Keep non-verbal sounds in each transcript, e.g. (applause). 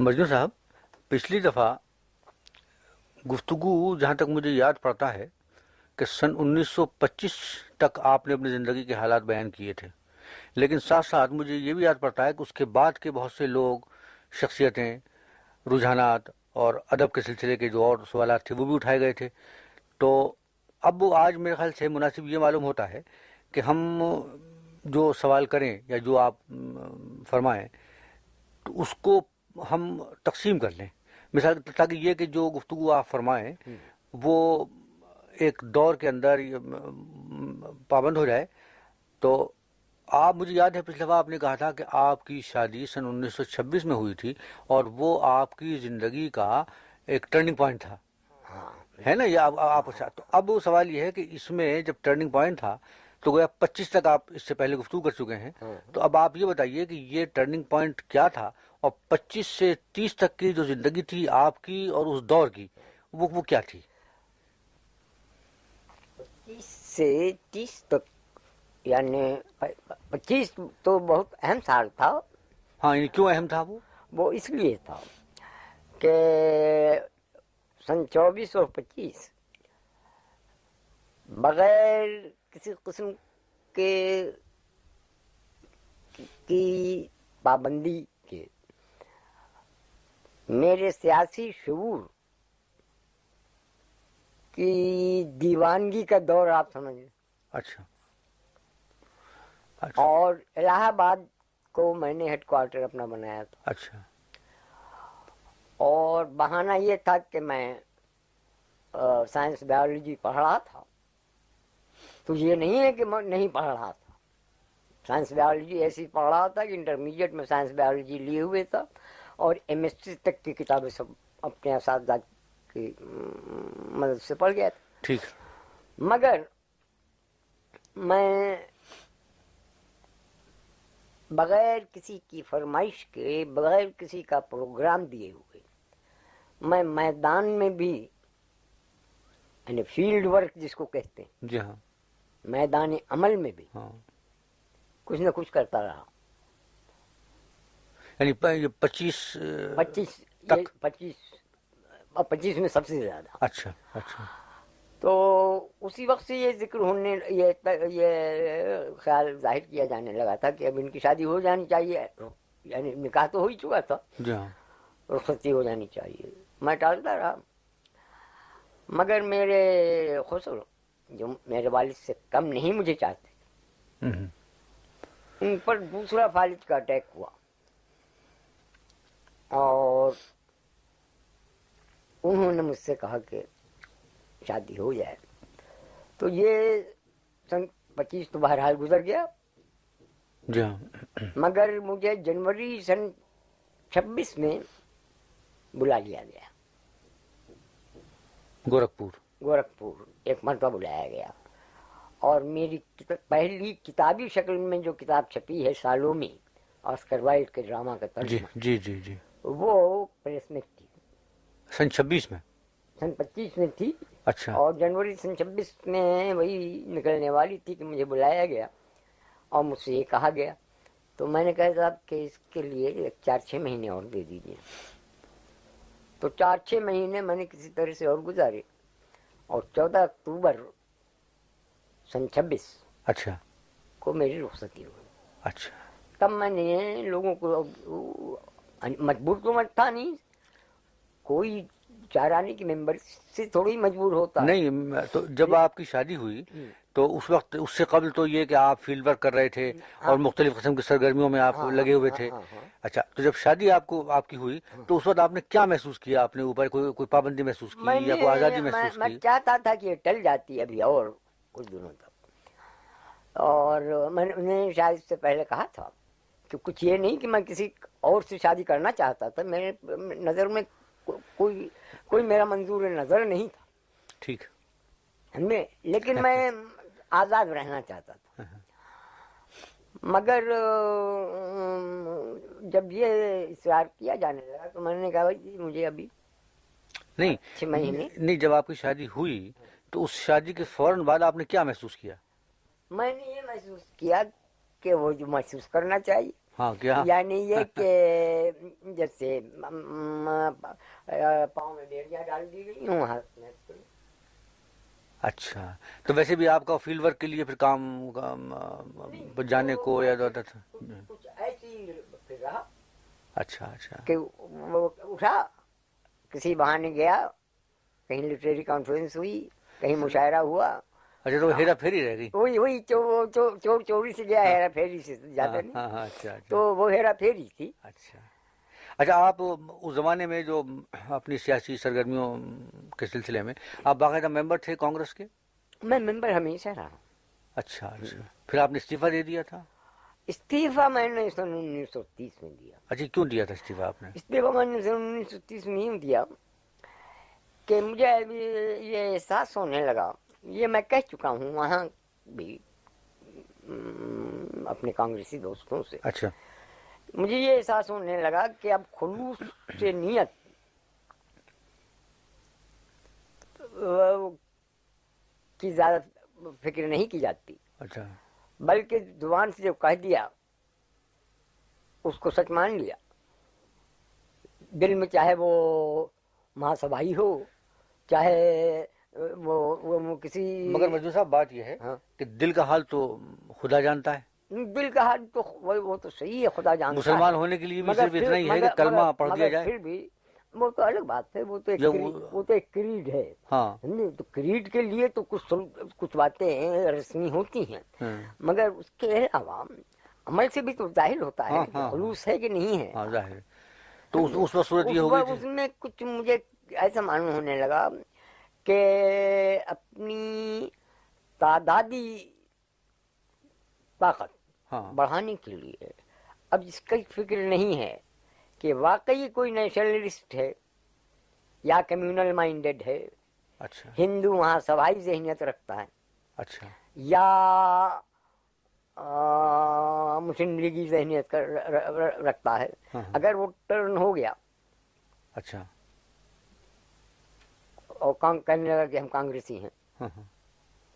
مجنو صاحب، پچھلی دفعہ گفتگو جہاں تک مجھے یاد پڑتا ہے کہ سن انیس سو پچیس تک آپ نے اپنی زندگی کے حالات بیان کیے تھے۔ لیکن ساتھ ساتھ مجھے یہ بھی یاد پڑتا ہے کہ اس کے بعد کے بہت سے لوگ، شخصیتیں، رجحانات اور ادب کے سلسلے کے جو اور سوالات تھے وہ بھی اٹھائے گئے تھے۔ تو اب آج میرے خیال سے مناسب یہ معلوم ہوتا ہے کہ ہم جو سوال کریں یا جو آپ فرمائیں، تو اس کو ہم تقسیم کر لیں۔ مثال تاکہ یہ کہ جو گفتگو آپ فرمائیں وہ ایک دور کے اندر پابند ہو جائے۔ تو آپ مجھے یاد ہے پچھلے دفعہ آپ نے کہا تھا کہ آپ کی شادی سن انیس سو چھبیس میں ہوئی تھی اور وہ آپ کی زندگی کا ایک ٹرننگ پوائنٹ تھا۔ ہاں، ہے نا؟ یہ آپ تو اب سوال یہ ہے کہ اس میں جب ٹرننگ پوائنٹ تھا تو گویا پچیس تک آپ اس سے پہلے گفتگو کر چکے ہیں۔ ہاں۔ تو اب آپ یہ بتائیے کہ یہ ٹرننگ پوائنٹ کیا تھا اور پچیس سے تیس تک کی جو زندگی تھی آپ کی اور اس دور کی وہ وہ کیا تھی؟ پچیس سے تیس تک یعنی پچیس تو بہت اہم سال تھا۔ ہاں یعنی کیوں اہم تھا وہ؟ وہ اس لیے تھا کہ سن چوبیس اور پچیس بغیر کسی قسم کے کی پابندی کے میرے سیاسی شعور کی دیوانگی کا دور آپ سمجھیں۔ اچھا۔ اچھا۔ اور الہ آباد کو میں نے ہیڈ کوارٹر اپنا بنایا تھا۔ اچھا۔ اور بہانہ یہ تھا کہ میں سائنس بایولوجی پڑھ رہا تھا۔ تو یہ نہیں ہے کہ میں نہیں پڑھ رہا تھا۔ سائنس بایولوجی ایسی پڑھ رہا تھا کہ انٹرمیڈیٹ میں سائنس بایولوجی لیے ہوئے تھا اور ایم ایس سی تک کی کتابیں سب اپنے اساتذہ کی مدد سے پڑھ گیا تھا۔ ٹھیک۔ مگر میں بغیر کسی کی فرمائش کے بغیر کسی کا پروگرام دیے ہوئے میں میدان میں بھی یعنی فیلڈ ورک جس کو کہتے ہیں جی ہاں۔ میدان عمل میں بھی کچھ نہ کچھ کرتا رہا۔ یعنی پچیس پچیس پچیس پچیس میں سب سے زیادہ۔ اچھا اچھا۔ تو اسی وقت سے یہ ذکر ہونے یہ یہ خیال ظاہر کیا جانے لگا تھا کہ اب ان کی شادی ہو جانی چاہیے۔ یعنی نکاح تو ہو ہی چکا تھا۔ رخصتی ہو جانی چاہیے۔ میں ٹالتا رہا۔ مگر میرے خسر جو میرے والد سے کم نہیں مجھے چاہتے۔ تھے ان پر دوسرا والد کا اٹیک ہوا۔ اور انہوں نے مجھ سے کہا کہ شادی ہو جائے۔ تو یہ سن پچیس تو بہرحال گزر گیا۔ جی ہاں۔ مگر مجھے جنوری سن چھبیس میں بلا لیا گیا۔ گورکھپور۔ گورکھپور ایک مرتبہ بلایا گیا۔ اور میری پہلی کتابی شکل میں جو کتاب چھپی ہے سالوں میں آسکر وائلڈ کے ڈرامہ کا جی، ترجمہ جی جی جی۔ وہ پریس میں تھی۔ سن چھبیس میں؟ سن پچیس میں تھی۔ اچھا۔ اور جنوری سن چھبیس میں وہی نکلنے والی تھی کہ مجھے بلایا گیا اور مجھ سے یہ کہا گیا۔ تو میں نے کہا صاحب کہ اس کے لیے چار چھ مہینے اور دے دیجیے تو چار چھ مہینے میں نے کسی طرح سے اور گزارے۔ اور چودہ اکتوبر سن چھبیس اچھا۔ کو میری رخصتی ہوئی۔ اچھا۔ تب میں نے لوگوں کو مجبور تو مت تھا نہیں۔ کوئی چارانی کی ممبر سے تھوڑی مجبور ہوتا۔ نہیں تو جب آپ کی شادی ہوئی تو اس وقت اس سے قبل تو یہ کہ آپ فیلڈ ورک کر رہے تھے اور ہاں۔ مختلف قسم کی سرگرمیوں میں آپ ہاں، ہاں، لگے ہوئے تھے۔ اچھا تو جب شادی آپ کو آپ کی ہوئی تو اس وقت آپ نے کیا محسوس کیا؟ آپ نے اوپر کوئی کوئی پابندی محسوس کی یا کوئی آزادی محسوس کی؟ میں چاہتا تھا کہ یہ ٹل جاتی ابھی اور کچھ دنوں تک۔ اور میں نے انہیں شاید اس سے پہلے کہا تھا کہ کچھ یہ نہیں کہ میں کسی اور سے شادی کرنا چاہتا تھا۔ میرے نظر میں کوئی کوئی میرا منظور نظر نہیں تھا۔ ٹھیک۔ لیکن اچھا۔ میں آزاد رہنا چاہتا تھا۔ ہاں، ہاں۔ مگر جب یہ اصرار کیا جانے لگا تو میں نے کہا بھائی جی، مجھے ابھی نہیں چھ مہینے۔ نہیں جب آپ کی شادی ہوئی تو اس شادی کے فوراً بعد آپ نے کیا محسوس کیا؟ میں نے یہ محسوس کیا کہ وہ جو محسوس کرنا چاہیے۔ ہاں، یعنی یہ (laughs) کہ جیسے پاؤں میں بیڑیاں ڈال دی گئی ہوں ہاتھ میں۔ اچھا تو ویسے بھی آپ کا فیلڈ ورک کے لیے پھر کام جانے کو یا تھا کچھ ایسی رہا۔ اچھا اچھا۔ کہ وہ اٹھا کسی بہانے گیا کہیں لٹریری کانفرنس ہوئی کہیں مشاعرہ ہوا۔ اچھا تو ہیرا پھیری رہ گئی۔ وہی وہی چو- چو- چور چوری سے گیا ہیرا پھیری سے جاتا ہاں نہیں۔ ہاں ہاں، اچھا اچھا۔ تو وہ ہیرا پھیری تھی۔ اچھا۔ اچھا آپ اس زمانے میں جو اپنی سیاسی سرگرمیوں کے سلسلے میں آپ باقاعدہ ممبر تھے کانگریس کے؟ میں ممبر ہمیشہ رہا اچھا اچھا۔ پھر آپ نے استعفیٰ دے دیا تھا؟ استعفیٰ میں نے سن انیس سو تیس میں دیا۔ اچھا کیوں دیا تھا استعفیٰ آپ نے؟ استعفیٰ میں نے سن انیس سو تیس میں یوں دیا کہ مجھے یہ احساس ہونے لگا۔ یہ میں کہہ چکا ہوں وہاں بھی اپنے کانگریسی دوستوں سے۔ اچھا۔ مجھے یہ احساس ہونے لگا کہ اب خلوص سے نیت کی زیادہ فکر نہیں کی جاتی۔ اچھا۔ بلکہ زبان سے جو کہہ دیا اس کو سچ مان لیا۔ دل میں چاہے وہ مہاسبھائی ہو چاہے وہ, وہ, کسی مگر مجھو صاحب بات یہ ہے ہاں۔ کہ دل کا حال تو خدا جانتا ہے۔ دل کا حال تو وہ تو صحیح ہے خدا جانتا مسلمان ہونے کے لیے بھی صرف اتنا ہی ہے کہ کلمہ پڑھ دیا جائے۔ پھر بھی وہ تو الگ بات ہے وہ تو ایک وہ- تو ایک کریڈ ہے۔ ہاں؟ تو کریڈ کے لیے تو کچھ کچھ باتیں رسمی ہوتی ہیں۔ ہاں، مگر اس کے علاوہ عمل سے بھی تو ظاہر ہوتا ہے ہاں، ہاں، خلوص ہے کہ نہیں ہے۔ ہاں ظاہر۔ تو اس اس وقت صورت یہ ہو گئی اس میں کچھ مجھے ایسا معلوم ہونے لگا کہ اپنی تعدادی طاقت بڑھانے کے لیے۔ اب اس کی فکر نہیں ہے کہ واقعی کوئی نیشنلسٹ ہے یا کمیونل مائنڈڈ ہے۔ اچھا۔ ہندو وہاں سبائی ذہنیت رکھتا ہے۔ اچھا۔ یا مسلم لیگی ذہنیت رکھتا ہے۔ ہاں۔ اگر وہ ٹرن ہو گیا۔ اچھا۔ اور کام کہنے لگا کہ ہم کانگریسی ہیں۔ ہاں، ہاں۔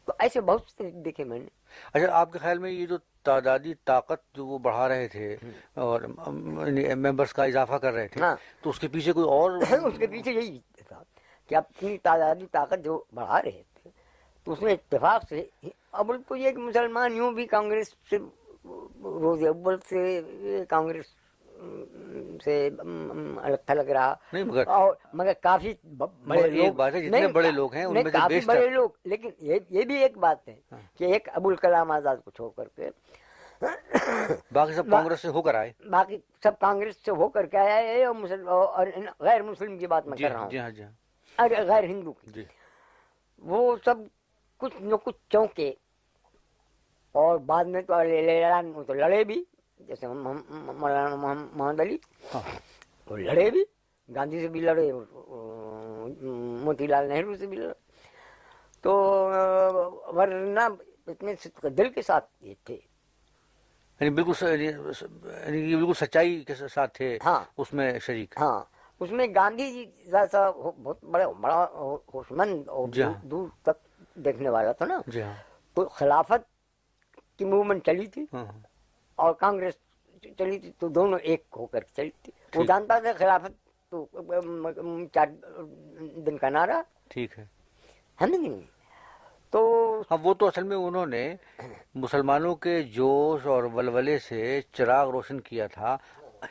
تو ایسے بہت سے دیکھے میں نے اچھا آپ کے خیال میں یہ جو تعدادی طاقت جو وہ بڑھا رہے تھے اور ممبرس کا اضافہ کر رہے تھے ہاں۔ تو اس کے پیچھے کوئی اور (laughs) اس کے پیچھے یہی تھا کہ اپنی تعدادی طاقت جو بڑھا رہے تھے تو اس میں اتفاق سے اب تو یہ کہ مسلمان یوں بھی کانگریس سے روز اول سے کانگریس سے الگ تھلگ رہا۔ نہیں مگر اور مگر کافی بڑے لوگ بات ہے، جتنے بڑے لوگ ہیں، ان میں سے کافی بڑے لوگ۔ لیکن یہ بھی ایک بات ہے ہاں۔ کہ ایک ابوالکلام آزاد کو چھوڑ کر کے باقی سب کانگریس سے ہو کر آئے۔ باقی سب کانگریس سے ہو کر کے آیا ہے اور اور غیر مسلم کی بات میں جی کر رہا ہوں۔ جی ہاں جی ہاں۔ غیر ہندو کی۔ وہ سب کچھ نہ کچھ چونکے اور بعد میں تو لڑے بھی۔ جیسے مولانا محمد علی وہ لڑے بھی گاندھی سے بھی لڑے موتی لال نہرو سے بھی لڑے تو ورنہ اتنے دل کے ساتھ یہ تھے یعنی بالکل بالکل سچائی کے ساتھ تھے ہاں اس میں شریک ہاں اس میں گاندھی جی جیسا بہت بڑا بڑا ہوشمند اور جی ہاں۔ دور- تک دیکھنے والا تھا نا تو خلافت کی موومنٹ چلی تھی۔ اور کانگریس چلی تھی تو دونوں ایک ہو کر چلی تھی۔ وہ۔ جانتا تھا خلافت تو چار دن کا نعرہ۔ ٹھیک ہے۔ ہے نا نہیں تو ہاں وہ تو اصل میں انہوں نے مسلمانوں کے جوش اور ولولے سے چراغ روشن کیا تھا۔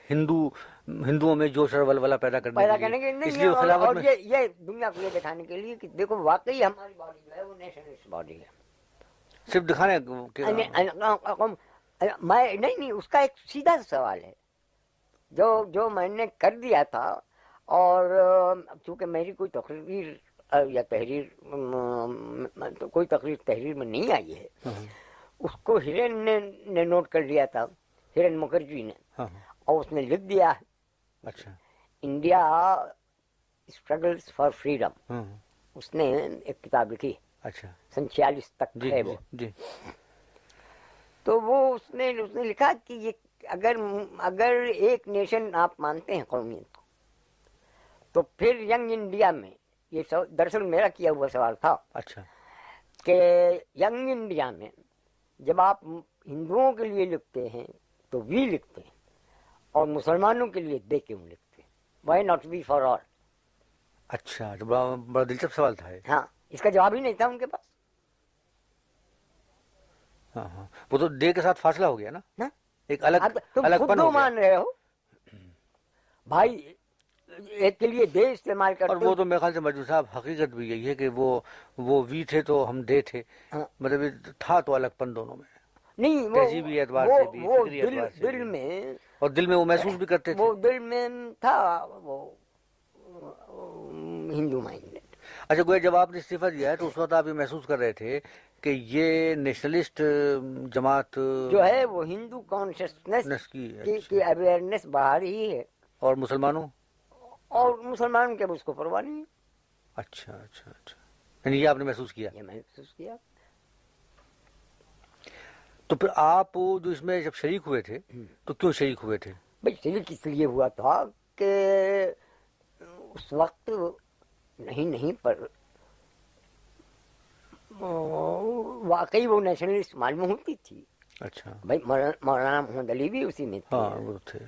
ہندو ہندوؤں میں جوش اور ولولہ پیدا کرنے پیدا کے کرنے کے لیے۔ اور- خلافت اور میں یہ دنیا کو یہ دکھانے کے لیے کہ دیکھو واقعی ہماری باڈی جو ہے وہ نیشنلسٹ باڈی ہے۔ صرف دکھانے کے یعنی- یعنی- میں نہیں نہیں اس کا ایک سیدھا سوال ہے۔ جو جو میں نے کر دیا تھا اور چونکہ میری کوئی تقریر یا تحریر کوئی تقریر تحریر میں نہیں آئی ہے۔ ہاں، اس کو ہرن نے نے نوٹ کر لیا تھا ہرن مکھرجی نے۔ ہاں۔ اور اس نے لکھ دیا۔ اچھا۔ India struggles for freedom. ہاں، اس نے ایک کتاب لکھی۔ اچھا۔ سن چھیالیس تک جی ہے جی وہ۔ جی۔ تو وہ اس نے اس نے لکھا کہ یہ اگر اگر ایک نیشن آپ مانتے ہیں قومیت کو تو پھر ینگ انڈیا میں یہ دراصل میرا کیا ہوا سوال تھا اچھا۔ کہ ینگ انڈیا میں جب آپ ہندوؤں کے لیے لکھتے ہیں تو وی لکھتے ہیں اور مسلمانوں کے لیے دے ہم لکھتے ہیں؟ Why not B for all اچھا تو بڑا بڑا دلچسپ سوال تھا ہاں اس کا جواب ہی نہیں تھا ان کے پاس۔ ہاں ہاں۔ وہ تو دے کے ساتھ فاصلہ ہو گیا نا؟ ایک الگ الگ پن مان رہے ہو۔ بھائی ایک کے لیے دے استعمال اور کرتے وہ ہو تو میرے خیال سے مجھور صاحب حقیقت بھی یہی ہے کہ وہ وہ وی تھے تو ہم دے تھے۔ ہاں۔ مطلب تھا تو الگ پن دونوں میں۔ نہیں وہ تہذیبی اعتبار وہ- سے بھی، وہ فکری دل اعتبار سے دل۔ میں اور دل میں وہ محسوس بھی کرتے تھے۔ وہ دل میں تھا وہ ہندو مائنڈ۔ اچھا گویا جب آپ نے استعفیٰ دیا ہے تو اس وقت آپ یہ محسوس کر رہے تھے کہ یہ نیشنلسٹ جماعت جو ہے وہ ہندو کانشیسنیس کی کی اچھا۔ اویئرنیس بڑھا رہی ہے۔ اور مسلمانوں؟ اور مسلمان کے اس کو پرواہ نہیں اچھا اچھا اچھا۔ یعنی یہ آپ نے محسوس کیا؟ یہ محسوس کیا۔ تو پھر آپ جو اس میں جب شریک ہوئے تھے تو کیوں شریک ہوئے تھے؟ بھائی شریک اس لیے ہوا تھا کہ اس وقت نہیں نہیں پر واقعی وہ نیشنلسٹ معلوم ہوتی تھی۔ اچھا۔ بھائی مولانا محمد علی بھی اسی میں تھے۔ ہاں وہ تھے۔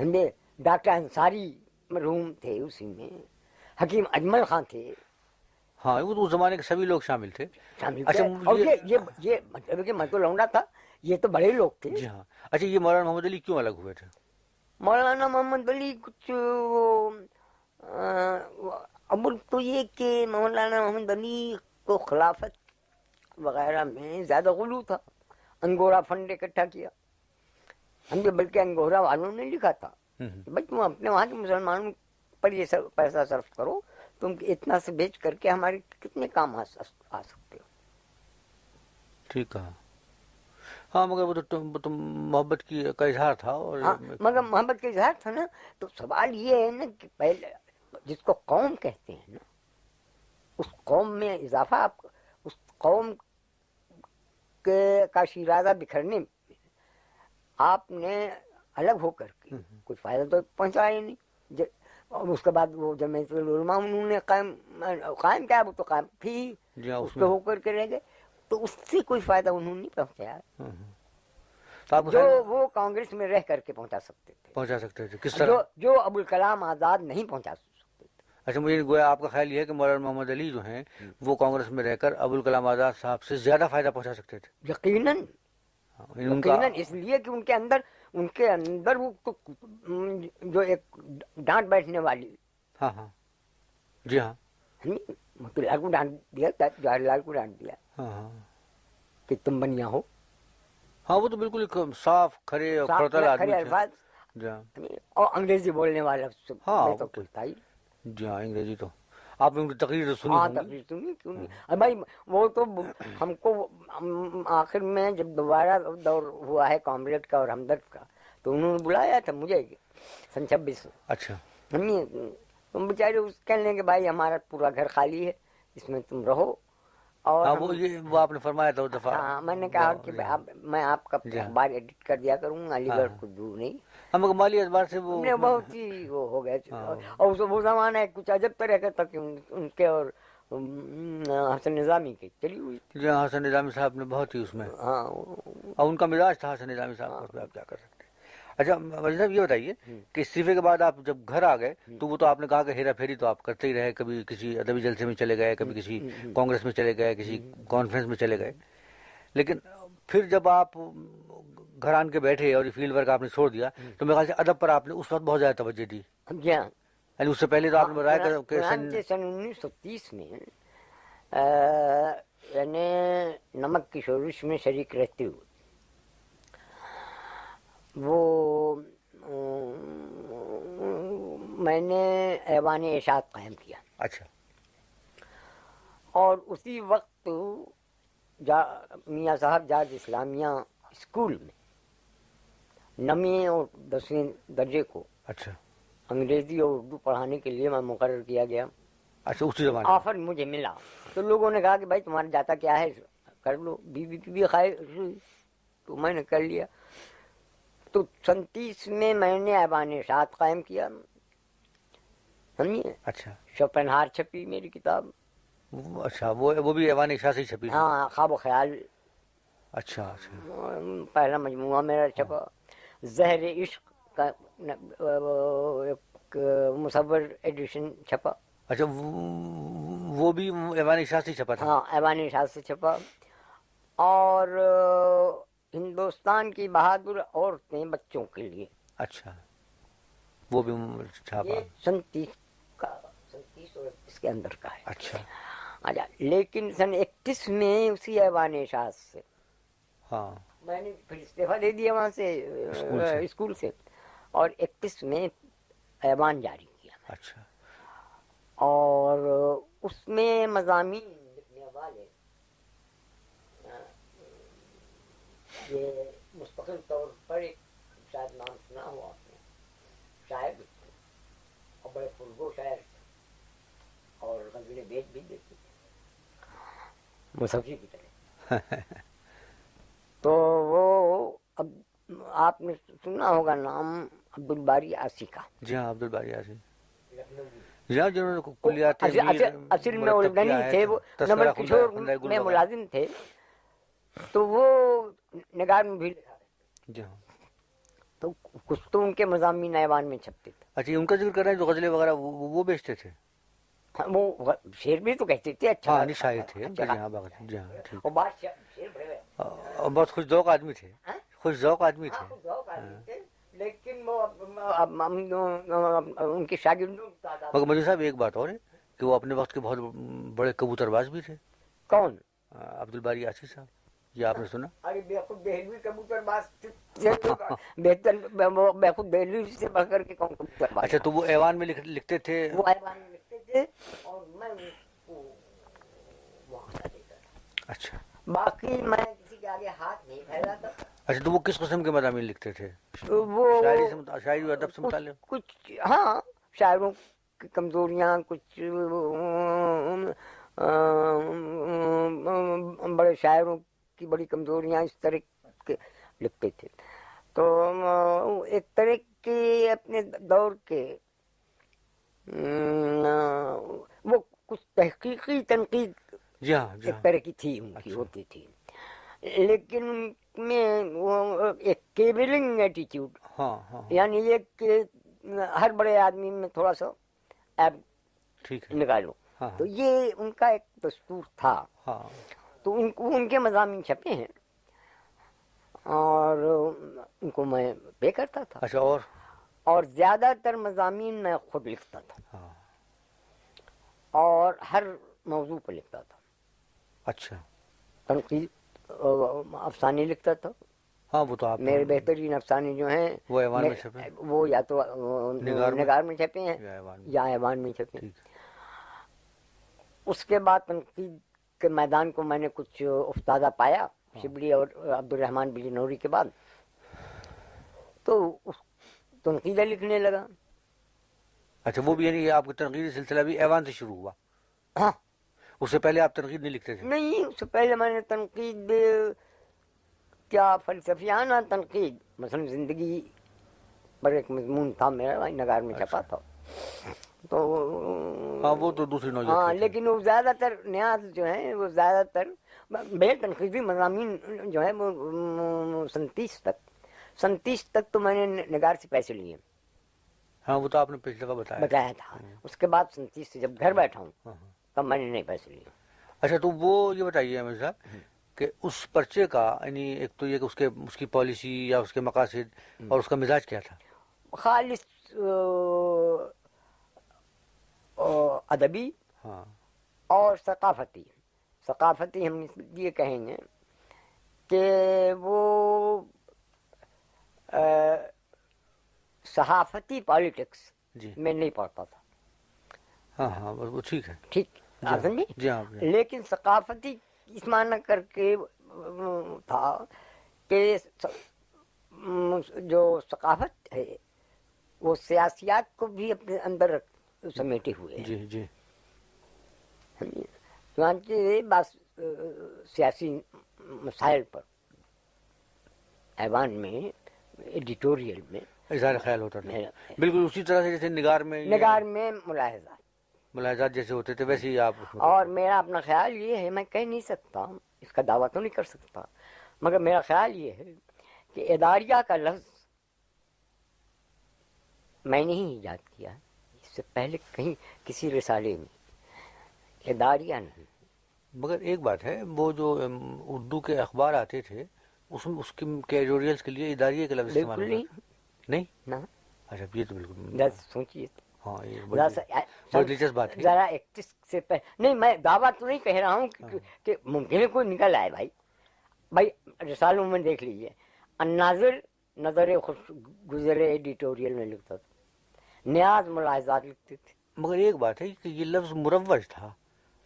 ہمیں ڈاکٹر انصاری مرحوم تھے اسی میں۔ حکیم اجمل خان تھے۔ ہاں وہ تو اس زمانے کے سبھی لوگ شامل تھے۔ اچھا،۔ اور یہ- یہ مطلب کہ تو لونڈا تھا۔ یہ تو بڑے لوگ تھے۔ جی ہاں۔ اچھا یہ مولانا محمد علی کیوں الگ ہوئے تھے؟ مولانا محمد علی کچھ اب تو یہ کہ مولانا محمد علی کو خلافت وغیرہ میں زیادہ غلو تھا۔ انگورا فنڈ اکٹھا کیا۔ ہم نے بلکہ انگورا والوں نے لکھا تھا۔ بھائی تم اپنے وہاں کے مسلمانوں پر یہ سب پیسہ صرف کرو۔ تم اتنا سے بیچ کر کے ہمارے کتنے کام آ سک- آ سکتے ہو۔ ٹھیک کہا۔ ہاں مگر تو وہ تو محبت کی کا اظہار تھا اور ہاں مگر محبت کا اظہار تھا نا۔ تو سوال یہ ہے نا کہ پہلے جس کو قوم کہتے ہیں نا اس قوم میں اضافہ آپ اس قوم کے کا شیرازہ بکھرنے میں آپ نے الگ ہو کر کے کوئی فائدہ تو پہنچایا ہی نہیں۔ اور اس کے بعد وہ جمعیت العلماء انہوں نے قائم قائم کیا وہ تو قائم تھی۔ جی اس پہ ہو کر کے رہ گئے۔ تو اس سے کوئی فائدہ انہوں نے نہیں پہنچایا۔ جو وہ کانگریس میں رہ کر کے پہنچا سکتے تھے۔ پہنچا سکتے تھے۔ کس جو طرح؟ جو ابوالکلام آزاد نہیں پہنچا سکتے اچھا مجھے گویا آپ کا خیال یہ ہے کہ مولانا محمد علی جو ہیں وہ کانگریس میں رہ کر ابوالکلام آزاد صاحب سے زیادہ فائدہ پہنچا سکتے تھے۔ یقیناً۔ ہاں، یقیناً اس لیے کہ ان کے اندر ان کے اندر وہ جو ایک ڈانٹ بیٹھنے والی۔ ہاں ہاں۔ جی ہاں۔ موتی لال کو ڈانٹ دیا جواہر لال کو ڈانٹ دیا۔ ہاں ہاں۔ کہ تم بنیا ہو۔ ہاں وہ تو بالکل صاف کھڑے اور الفاظ۔ جی ہاں۔ اور انگریزی بولنے والا ہاں، تو تھا ہی۔ جی ہاں انگریزی تو۔ آپ نے ان کی تقریر سنی ہاں تقریر سنی کیوں نہیں؟ بھائی وہ تو ہم کو آخر میں جب دوبارہ دور ہوا ہے کامریڈ کا اور ہمدرد کا تو انہوں نے بلایا تھا مجھے سن چھبیس۔ میں اچھا۔ ہم تم بیچارے اس کہنے لیں کہ بھائی ہمارا پورا گھر خالی ہے اس میں تم رہو۔ اور ہاں وہ یہ وہ آپ نے فرمایا تھا دفعہ۔ ہاں میں نے کہا کہ جی۔ میں آپ کا جی ہاں۔ اخبار ایڈٹ کر دیا کروں علی گڑھ ہاں۔ کو دور نہیں۔ ہم مالی اعتبار سے وہ بہت ہی وہ ہو ہاں۔ اور وہ زمانہ کچھ عجب طرح کا تھا کہ ان کے اور حسن نظامی کی چلی ہوئی۔ جی ہاں حسن نظامی صاحب نے بہت ہی اس میں۔ ہاں۔ اور ان کا مزاج تھا حسن نظامی صاحب کا آپ کیا کر سکتے اچھا وزیر صاحب یہ بتائیے کہ استعفے کے بعد آپ جب گھر آ گئے تو وہ تو آپ نے کہا کہ ہیرا پھیری تو آپ کرتے ہی رہے کبھی کسی ادبی جلسے میں چلے گئے کبھی کسی کانگریس میں چلے گئے کسی کانفرنس میں چلے گئے۔ لیکن پھر جب آپ گھر آن کے بیٹھے اور یہ فیلڈ ورک آپ نے چھوڑ دیا تو میرے خیال سے ادب پر آپ نے اس وقت بہت زیادہ توجہ دی۔ جی ہاں۔ یعنی اس سے پہلے تو آپ نے بتایا کہ- سن انیس سو تیس میں یعنی نمک کی شورش میں شریک رہتے ہوئے وہ میں نے ایوان اشاعت قائم کیا۔ اچھا۔ اور اسی وقت جا میاں صاحب جاج اسلامیہ اسکول میں نویں اور دسویں درجے کو اچھا۔ انگریزی اور اردو پڑھانے کے لیے میں مقرر کیا گیا۔ اچھا اسی زمانے میں۔ آفر مجھے ملا۔ تو لوگوں نے کہا کہ بھائی تمہارا جاتا کیا ہے؟ کر لو۔ بیوی کی بھی خواہش ہوئی۔ تو میں نے کر لیا۔ تو سنتیس میں میں نے ایوان اشاعت قائم کیا۔ سمجھے؟ اچھا۔ شوپنہار چھپی میری کتاب۔ اچھا وہ وہ بھی ایوان شاہ سے چھپی۔ ہاں خواب و خیال۔ اچھا اچھا۔ پہلا مجموعہ میرا چھپا۔ زہر عشق کا ایک مصور ایڈیشن چھپا۔ اچھا وہ بھی ایوان شاہ سے چھپا تھا؟ ہاں ایوان اشاعت سے چھپا۔ اور ہندوستان کی بہادر عورتیں بچوں کے لیے۔ اچھا وہ بھی چھاپا۔ یہ سن تیس کا سن تیس اور اکتیس کے اندر کا ہے۔ اچھا۔ اچھا لیکن سن اکتیس میں اسی ایوان اشاعت سے۔ ہاں۔ میں نے پھر استعفیٰ دے دیا وہاں سے اسکول سے۔ اور اکتیس میں ایوان جاری کیا اچھا۔ اور اس میں مضامین لکھنے والے یہ مستقل طور پر ایک شاید نام سنا ہوا آپ نے شاعر بھی تھے۔ اور بڑے پرگو شاعر تھے۔ اور غزلیں بیچ بھی دیتے تھے۔ مصفی کی طرح۔ (laughs) تو وہ اب آپ نے سنا ہوگا نام عبد الباری آسی کا۔ جی ہاں عبد الباری آسی۔ جی ہاں اصل- میں تھے وہ نمبر کشور میں ملازم تھے۔ تو وہ نگار میں بھی جی ہاں۔ تھے۔ تو کچھ تو ان کے مضامین ایوان میں چھپتے تھے۔ اچھا ان کا ذکر کر رہے ہیں جو غزلیں وغیرہ وہ بیچتے تھے؟ ہاں، وہ شعر بھی تو کہتے تھے اچھا شاعر تھے اچھا جی ہاں جی ہاں اور بہت خوش ذوق آدمی تھے۔ ہیں؟ خوش ذوق آدمی ہاں، تھے کچھ ذوق آدمی تھے، لیکن وہ ان کے شاگردوں مگر مجھے صاحب ایک بات اور ہے کہ وہ اپنے وقت کے بہت بڑے کبوتر باز بھی تھے۔ کون؟ عبد الباری آسی صاحب۔ یہ آپ نے سنا؟ ارے بےخود دہلوی کبوتر باز سے تو بہتر وہ بےخود دہلوی سے بڑھ کر کے کون کبوتر باز اچھا تو وہ ایوان میں لکھ- لکھتے تھے۔ وہ ایوان میں لکھتے تھے اور میں ان کو وہاں سے دیتا تھا اچھا۔ باقی میں آگے ہاتھ نہیں پھیلاتا۔ اچھا تو وہ کس قسم کے مضامین لکھتے تھے؟ وہ شاعری سے مت- شاعری و ادب سے متعلق؟ کچھ ہاں شاعروں کی کمزوریاں کچھ بڑے شاعروں کی بڑی کمزوریاں اس طرح کے لکھتے تھے۔ تو ایک طرح کے اپنے دور کے وہ کچھ تحقیقی تنقید جی ہاں جی ایک ہاں۔ طرح کی تھی ان کی اچھا۔ ہوتی تھی۔ لیکن ان میں وہ ایک کیبلنگ ایٹیٹیوڈ ہاں ہاں یعنی یہ کہ ہر بڑے آدمی میں تھوڑا سا ہے۔ نکالو ہاں تو یہ ان کا ایک دستور تھا۔ ہاں۔ تو ان کو ان کے مضامین چھپے ہیں۔ اور ان کو میں پے کرتا تھا۔ اچھا اور؟ اور زیادہ تر مضامین میں خود لکھتا تھا۔ ہاں۔ اور ہر موضوع پہ لکھتا تھا۔ اچھا۔ تنقید افسانے لکھتا تھا۔ ہاں وہ تو آپ میرے بہترین افسانے جو ہیں وہ ایوان میں چھپے وہ یا تو نگار میں- چھپے ہیں یا ایوان میں چھپے ہیں۔ اس کے بعد تنقید کے میدان کو میں نے کچھ استادہ پایا شبلی اور عبد الرحمان بلی نوری کے بعد۔ تو تنقیدہ لکھنے لگا۔ اچھا وہ بھی یعنی آپ کا تنقیدی سلسلہ بھی ایوان سے شروع ہوا۔ ہاں۔ اس سے پہلے آپ تنقید نہیں لکھتے تھے؟ نہیں اس سے پہلے میں نے تنقید کیا فلسفیانہ تنقید؟ مثلا زندگی پر ایک مضمون تھا میرا وہی نگار میں چھپا تھا۔ تو ہاں وہ تو دوسری نوعیت ہاں۔ لیکن وہ زیادہ تر نیاز جو ہیں وہ زیادہ تر بے تنقیدی مضامین جو ہے وہ سنتیس تک۔ سنتیس تک تو میں نے نگار سے پیسے لیے۔ ہاں وہ تو آپ نے پچھلے دفعہ بتایا۔ بتایا تھا۔ اس کے بعد سنتیس سے جب گھر بیٹھا ہوں تب میں نے نہیں پیسے لیے۔ اچھا تو وہ یہ بتائیے ہمیں صاحب کہ اس پرچے کا یعنی ایک تو یہ کہ اس کے اس کی پالیسی یا اس کے مقاصد اور اس کا مزاج کیا تھا؟ خالص ادبی ہاں۔ اور ثقافتی۔ ثقافتی ہم اس لیے کہیں گے کہ وہ صحافتی پالیٹکس جی۔ میں نہیں پڑھتا تھا۔ ہاں ہاں وہ ٹھیک ہے۔ ٹھیک۔ آپ ہاں سمجھے جی ہاں جی ہاں۔ لیکن ثقافتی اس معنی کر کے تھا کہ جو ثقافت ہے وہ سیاسیات کو بھی اپنے اندر سمیٹے ہوئے جی جی۔ بات سیاسی مسائل پر ایوان میں ایڈیٹوریل میں اظہار خیال ہوتا تھا۔ بالکل اسی طرح سے جیسے نگار میں نگار میں ملاحظہ۔ ملاحظات جیسے ہوتے تھے ویسے ہی آپ اور میرا اپنا خیال یہ ہے میں کہہ نہیں سکتا اس کا دعویٰ تو نہیں کر سکتا مگر میرا خیال یہ ہے کہ اداریہ کا لفظ میں نے ہی ایجاد کیا اس سے پہلے کہیں کسی رسالے میں اداریہ نہیں۔ مگر ایک بات ہے وہ جو اردو کے اخبار آتے تھے اس میں اس کے ایڈیٹوریلس کے لیے اداریہ کا لفظ استعمال نہیں۔ نہیں؟ نہ۔ اچھا یہ تو بالکل سوچیے۔ ہاں یہ ذرا بڑی سا- بڑی دلچسپ بات ہے۔ ذرا اکتیس سے پہلے نہیں میں دعویٰ تو نہیں کہہ رہا ہوں کہ, ہاں۔ ممکن ہے کوئی نکل آئے بھائی۔ بھائی رسالوں میں دیکھ لیجیے۔ الناظر نظر خوش گزرے ایڈیٹوریل میں لکھتا تھا۔ نیاز ملاحظات لکھتے تھے۔ مگر ایک بات ہے کہ یہ لفظ مروج تھا۔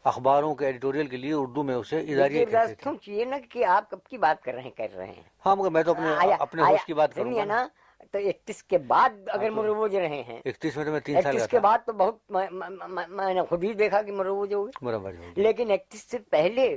اخباروں کے ایڈیٹوریل کے لیے اردو میں اسے ذرا کہتے تھے۔ سوچیے نا کہ آپ کب کی بات کر رہے ہیں کر رہے ہیں۔ ہاں مگر میں تو اپنے اپنے ہوش کی بات کروں گا۔ نا۔ تو اکتیس کے بعد اگر تو- مروج رہے ہیں اکتیس میں تو میں تین سال اکتیس کے بعد تو بہت میں- نے خود ہی دیکھا کہ مروج ہو گئے لیکن اکتیس سے پہلے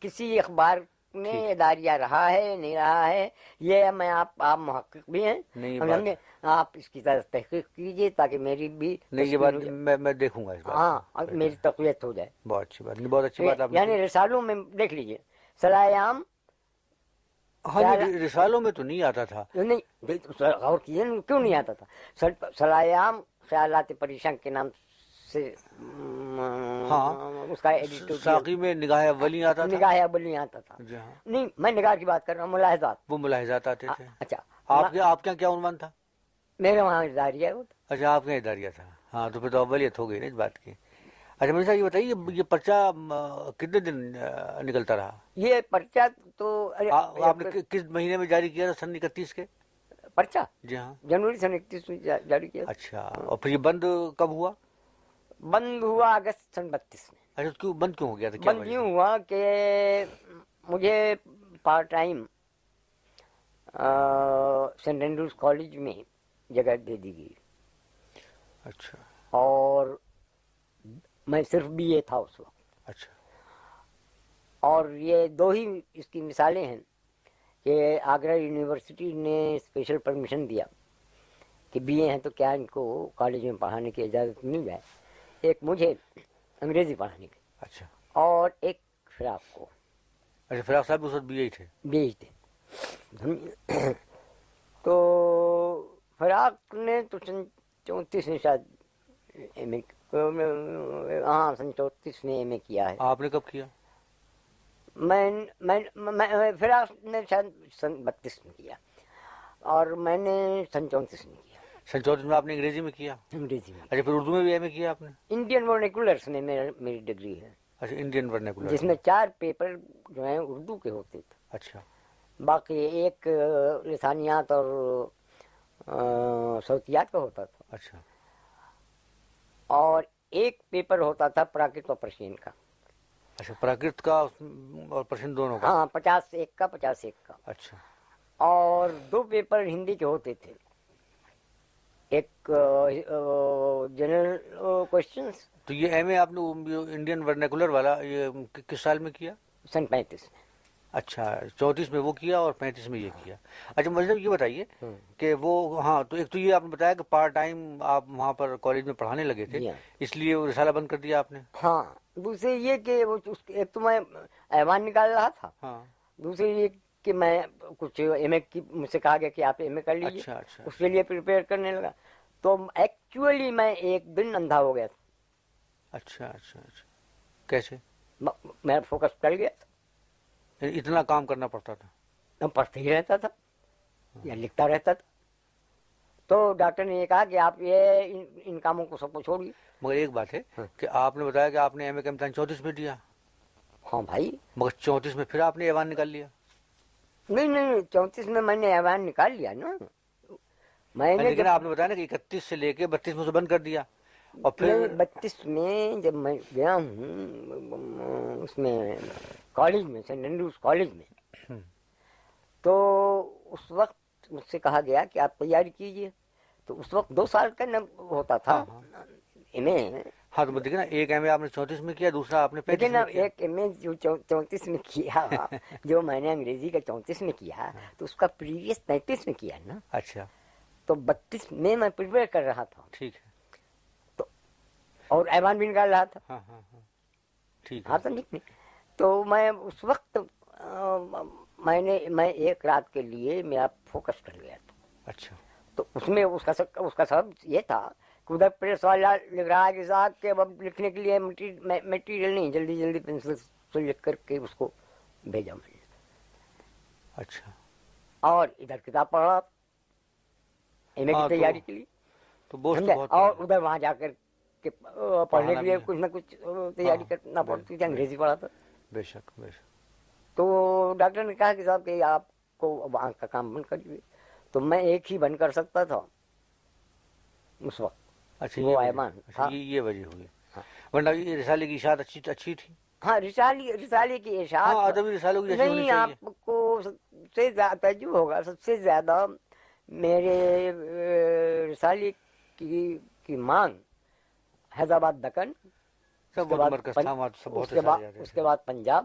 کسی اخبار میں۔ اداریہ رہا ہے نہیں رہا ہے یہ میں آپ آپ محقق بھی ہیں؟ آپ اس کی طرف تحقیق کیجیے تاکہ میری بھی نہیں یہ بات۔ میں دیکھوں گا ہاں میری تقویت ہو جائے بہت اچھی بات بہت اچھی بات یعنی رسالوں میں دیکھ لیجیے سلایام کی۔ ہاں جی رسالوں میں تو نہیں آتا تھا۔ نہیں غور کیجیے کیوں نہیں آتا تھا؟ سل- سلایام خیالات پریشان کے نام سے ہاں۔ اس کا ساقی میں نگاہ اولی آتا تھا؟ نگاہ ابلی آتا تھا۔ جی ہاں۔ نہیں میں نگاہ کی بات کر رہا ہوں ملاحظات۔ وہ ملاحظات آتے تھے۔ اچھا آپ کے آپ یہاں کیا عنوان تھا؟ میرے وہاں اداریہ۔ اچھا آپ یہاں اداریہ تھا۔ ہاں تو پھر تو اولیت ہو گئی نا اس بات کی۔ اچھا مجھے صاحب یہ بتائیے یہ- پرچہ کتنے دن نکلتا رہا؟ یہ پرچہ تو آپ نے کس مہینے میں جاری کیا تھا؟ سن اکتیس کے؟ پرچہ؟ جی ہاں۔ جنوری سن اکتیس میں جا- جاری کیا۔ اچھا اور پھر یہ بند کب ہوا؟ بند ہوا اگست سن بتیس میں۔ اچھا کیوں بند کیوں ہو گیا تھا؟ بند یوں ہوا کہ مجھے part time Saint Andrew's College میں جگہ دے دی گئی۔ اچھا۔ اور میں صرف بی اے تھا اس وقت۔ اچھا۔ اور یہ دو ہی اس کی مثالیں ہیں کہ آگرہ یونیورسٹی نے اسپیشل پرمیشن دیا کہ بی اے ہیں تو کیا ان کو کالج میں پڑھانے کی اجازت مل جائے؟ ایک مجھے انگریزی پڑھانے کی۔ اچھا۔ اور ایک فراق کو۔ اچھا فراق صاحب اس وقت بی تھے۔ بیچ دیں سمجھے؟ تو فراق نے تو چونتیس میں شاید ایم اے ہاں سن چونتیس میں ایم اے کیا ہے۔ آپ نے کب کیا؟ میں میں میں- فراق نے سن بتیس میں کیا۔ اور میں نے سن چونتیس میں کیا۔ سن چوتیس میں آپ نے انگریزی میں کیا؟ انگریزی میں۔ اچھا پھر اردو میں بھی ایم اے کیا آپ نے؟ انڈین ورنیکولرس میں میری ڈگری ہے۔ اچھا انڈین ورنیکولر جس میں چار پیپر جو ہیں اردو کے ہوتے تھے۔ اچھا۔ باقی ایک لسانیات اور صوتیات کا ہوتا تھا۔ اچھا۔ اور ایک پیپر ہوتا تھا پراکرت اور پرشین کا۔ اچھا پراکرت کا اور پرشن دونوں کا؟ ہاں پچاس ایک کا پچاس ایک کا۔ اچھا۔ اور دو پیپر ہندی کے ہوتے تھے۔ ایک جنرل کوشچنس تو یہ ایم اے آپ نے انڈین ورنیکولر والا یہ کس سال میں کیا؟ سن پینتیس میں۔ اچھا چونتیس میں وہ کیا اور پینتیس میں یہ کیا؟ اچھا مطلب یہ بتائیے ہوں۔ کہ وہ ہاں تو ایک تو یہ آپ نے بتایا کہ پارٹ ٹائم آپ وہاں پر کالج میں پڑھانے لگے تھے ہاں۔ اس لیے وہ رسالہ بند کر دیا آپ نے؟ ہاں دوسرے یہ کہ وہ ایک تو میں ایوان نکال رہا تھا ہاں۔ دوسرے یہ کہ میں کچھ ایم اے کی مجھ سے کہا گیا کہ آپ ایم اے کر لیجیے اچھا اچھا اس کے لیے پریپیئر کرنے لگا۔ تو ایکچولی میں ایک دن اندھا ہو گیا تھا۔ اچھا اچھا اچھا۔ کیسے؟ م- میرا فوکس ٹل گیا تھا۔ اتنا کام کرنا پڑتا تھا۔ میں پڑھتا ہی رہتا تھا۔ یا لکھتا رہتا تھا۔ تو ڈاکٹر نے یہ کہا کہ آپ یہ ان, کاموں کو سب کو چھوڑیے مگر ایک بات ہے ہاں۔ کہ آپ نے بتایا کہ آپ نے ایم اے کا امتحان چونتیس میں دیا۔ ہاں بھائی۔ مگر چونتیس میں پھر آپ نے ایوان نکال لیا۔ نہیں نہیں چونتیس میں میں نے ایوان نکال لیا نا۔ میں نے آپ نے بتایا نا کہ اکتیس سے لے کے بتیس میں سے بند کر دیا۔ اور پھر بتیس میں جب میں گیا ہوں اس میں کالج میں سینٹ اینڈروز کالج میں۔ تو اس وقت مجھ سے کہا گیا کہ آپ تیاری کیجیے تو اس وقت دو سال کا ہوتا تھا۔ ہاں، اے ہاں تو دیکھیں نا ایک ایم اے آپ نے چونتیس میں کیا دوسرا آپ نے لیکن ایک ایم اے جو چونتیس میں کیا (laughs) جو میں نے انگریزی کا چونتیس میں کیا تو اس کا پریویس تینتیس میں کیا نا۔ اچھا۔ تو بتیس میں میں پریپیئر کر رہا تھا۔ ٹھیک ہے۔ اور ایوان بھی نکال رہا تھا۔ ہاں ہاں ہاں۔ ہاں تو نہیں تو میں اس وقت میں نے میں ایک رات کے لیے میرا فوکس کر گیا تھا۔ اچھا۔ تو اس میں اس کا سب اس کا سبب یہ تھا کہ ادھر پریس والا لکھ رہا ہے کہ صاحب کہ اب لکھنے کے لیے میٹیریل نہیں جلدی جلدی پنسل سے لکھ کر کے اس کو بھیجا میں نے۔ اچھا۔ اور ادھر کتاب پڑھ رہا ایم اے کی تیاری کے لیے۔ تو اور۔ ادھر وہاں جا کر آ، پڑھنے کے لیے۔ کچھ نہ کچھ تیاری ہاں، کرنا پڑتی تھی انگریزی پڑھا تھا۔ بے شک بے شک۔ تو ڈاکٹر نے کہا کہ صاحب کہ آپ کو اب آنکھ کا کام بند کریے۔ تو میں ایک ہی بند کر سکتا تھا۔ اس وقت اچھا وہ ایمان۔ اچھا۔ یہ وجہ ہاں۔ ورنہ یہ رسالے کی اشاعت اچھی اچھی تھی۔ ہاں رسالی رسالے کی اشاعت۔ ادبی رسالوں کی جیسی ہونی نہیں چاہیے۔ آپ کو سب سے زیادہ تعجب ہوگا سب سے زیادہ میرے رسالے کی کی مانگ۔ حیدرآباد دکن اس کے بعد پنجاب۔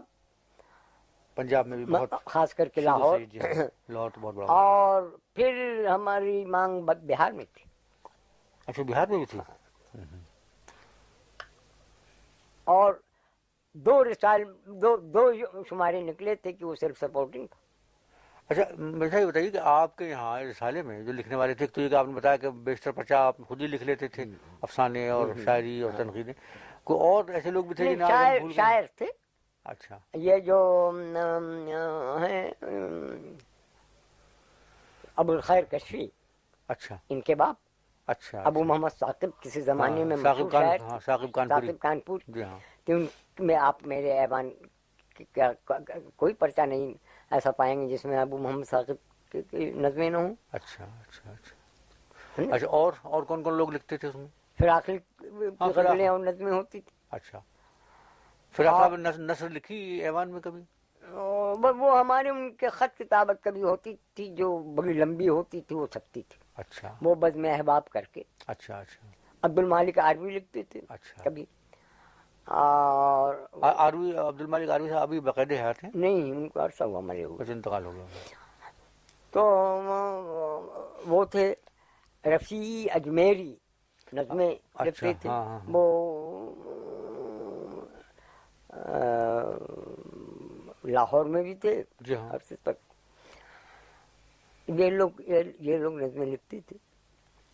پنجاب میں بھی بہت خاص کر کے لاہور۔ جی ہاں، لاہور تو بہت بڑا اور پھر ہماری مانگ بہار میں تھی۔ اچھا بہار میں بھی تھی؟ اور دو رسال دو دو شمارے نکلے تھے کہ وہ صرف سپورٹنگ تھا۔ اچھا مجھے یہ بتائیے کہ آپ کے یہاں رسالے میں جو لکھنے والے تھے ایک تو یہ کہ آپ نے بتایا کہ بیشتر پرچہ آپ خود ہی لکھ لیتے تھے افسانے اور شاعری اور تنقیدیں۔ کوئی اور ایسے لوگ بھی تھے شاعر تھے۔ اچھا۔ یہ جو ہیں ابو الخیر کشفی اچھا۔ ان کے باپ۔ اچھا ابو اچھا۔ محمد ثاقب کسی زمانے ہاں، میں ثاقب ہاں کانپور جی ہاں۔ ان میں آپ میرے ایوان کوئی پرچہ نہیں ایسا پائیں گے جس میں ابو محمد ثاقب کی نظمیں نہ ہوں۔ اچھا اچھا اچھا۔ اچھا اور اور کون کون لوگ لکھتے تھے اس میں؟ پھر آخر ہاں، غزلیں آخر- اور نظمیں ہوتی تھی اچھا۔ پھر نے نثر- لکھی ایوان میں کبھی؟ وہ ہمارے ان کے خط کتابت کبھی ہوتی تھی جو بڑی لمبی ہوتی تھی وہ چھپتی تھی۔ اچھا۔ وہ بز میں احباب کر کے۔ اچھا اچھا۔ عبد المالک عربی لکھتے تھے۔ اچھا۔ کبھی اور آروی عبد المالک آروی صاحب ابھی باقاعدہ حیات ہیں؟ نہیں ان کو عرصہ ہوا مرے ہوئے بس انتقال ہو گیا۔ تو وہ تھے رفیع اجمیری نظمیں اچھا، لکھتے تھے۔ ہاں، ہاں، ہاں۔ وہ لاہور میں بھی تھے جی عرصے تک۔ یہ لوگ یہ- یہ لوگ نظمیں لکھتے تھے۔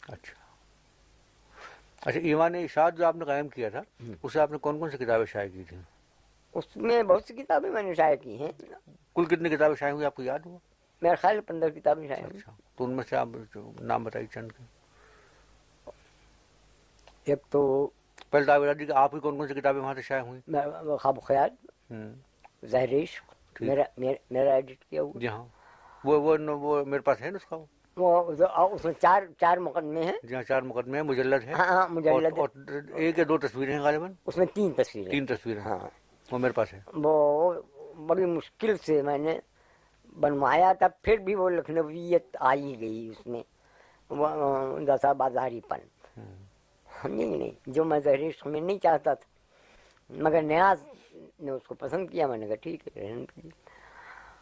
اچھا۔ اچھا ایوان اشاعت جو آپ نے قائم کیا تھا۔ اسے آپ نے کون کون سی کتابیں شائع کی تھیں؟ اس میں بہت سی کتابیں میں نے شائع کی ہیں۔ کل کتنی کتابیں شائع ہوئی آپ کو یاد ہوا؟ میرا خیال پندرہ کتابیں شائع اچھا تو ان میں سے آپ نام بتائیے چند کے۔ ایک تو پہلے تو آپ کہ آپ کی کون کون سی کتابیں وہاں سے شائع ہوئی میں- خواب خیال زہریش۔ میرا میرا- ایڈٹ کیا ہوا۔ جی ہاں۔ وہ وہ میرے پاس ہے وہ وہ؟ اس میں چار چار مقدمے ہیں۔ جی ہاں چار مقدمے ہیں مجلد ہے ہاں ہاں مجلد اور ایک یا دو تصویریں ہیں غالباً؟ اس میں تین تصویریں تین تصویریں ہاں۔ وہ میرے پاس ہے وہ بڑی مشکل سے میں نے بنوایا تھا پھر بھی وہ لکھنویت آئی گئی اس میں وہ دسا بازاری پن۔ ہوں۔ نہیں نہیں جو میں زہریش میں نہیں چاہتا تھا۔ مگر نیاز نے اس کو پسند کیا میں نے کہا ٹھیک ہے رہنے۔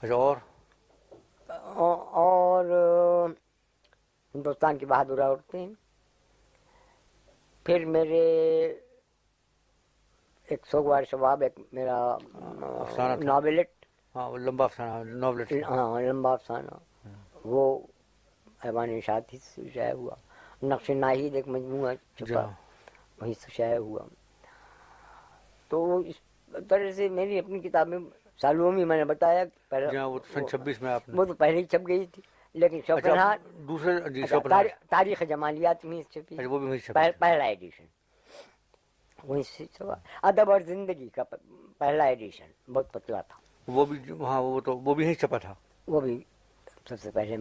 اچھا اور؟ او- اور ہندوستان کی بہادر عورتیں۔ پھر میرے ایک سوگوار شباب ایک میرا۔ ناولٹ۔ ہاں وہ لمبا افسانہ ناولٹ۔ ہاں لمبا افسانہ۔ وہ ایوان اشاعت ہی سے شائع ہوا۔ نقش ناہید ایک مجموعہ جی چھپا ہاں۔ وہیں سے شائع ہوا۔ تو اس طرح سے میری اپنی کتابیں سالوں میں میں نے بتایا جی ہاں وہ تو سن چھبیس میں آپ نے۔ وہ تو پہلے ہی چھپ گئی تھی لیکن اچھا دوسرے جی اچھا، تاریخ- جمالیات میں چھپی۔ اچھا وہ بھی پہلا ایڈیشن۔ وہیں سے چھپا۔ ادب اور زندگی کا پہلا ایڈیشن بہت پتلا تھا۔ وہ بھی ہاں وہ تو وہ بھی یہیں چھپا تھا۔ وہ بھی سب سے پہلے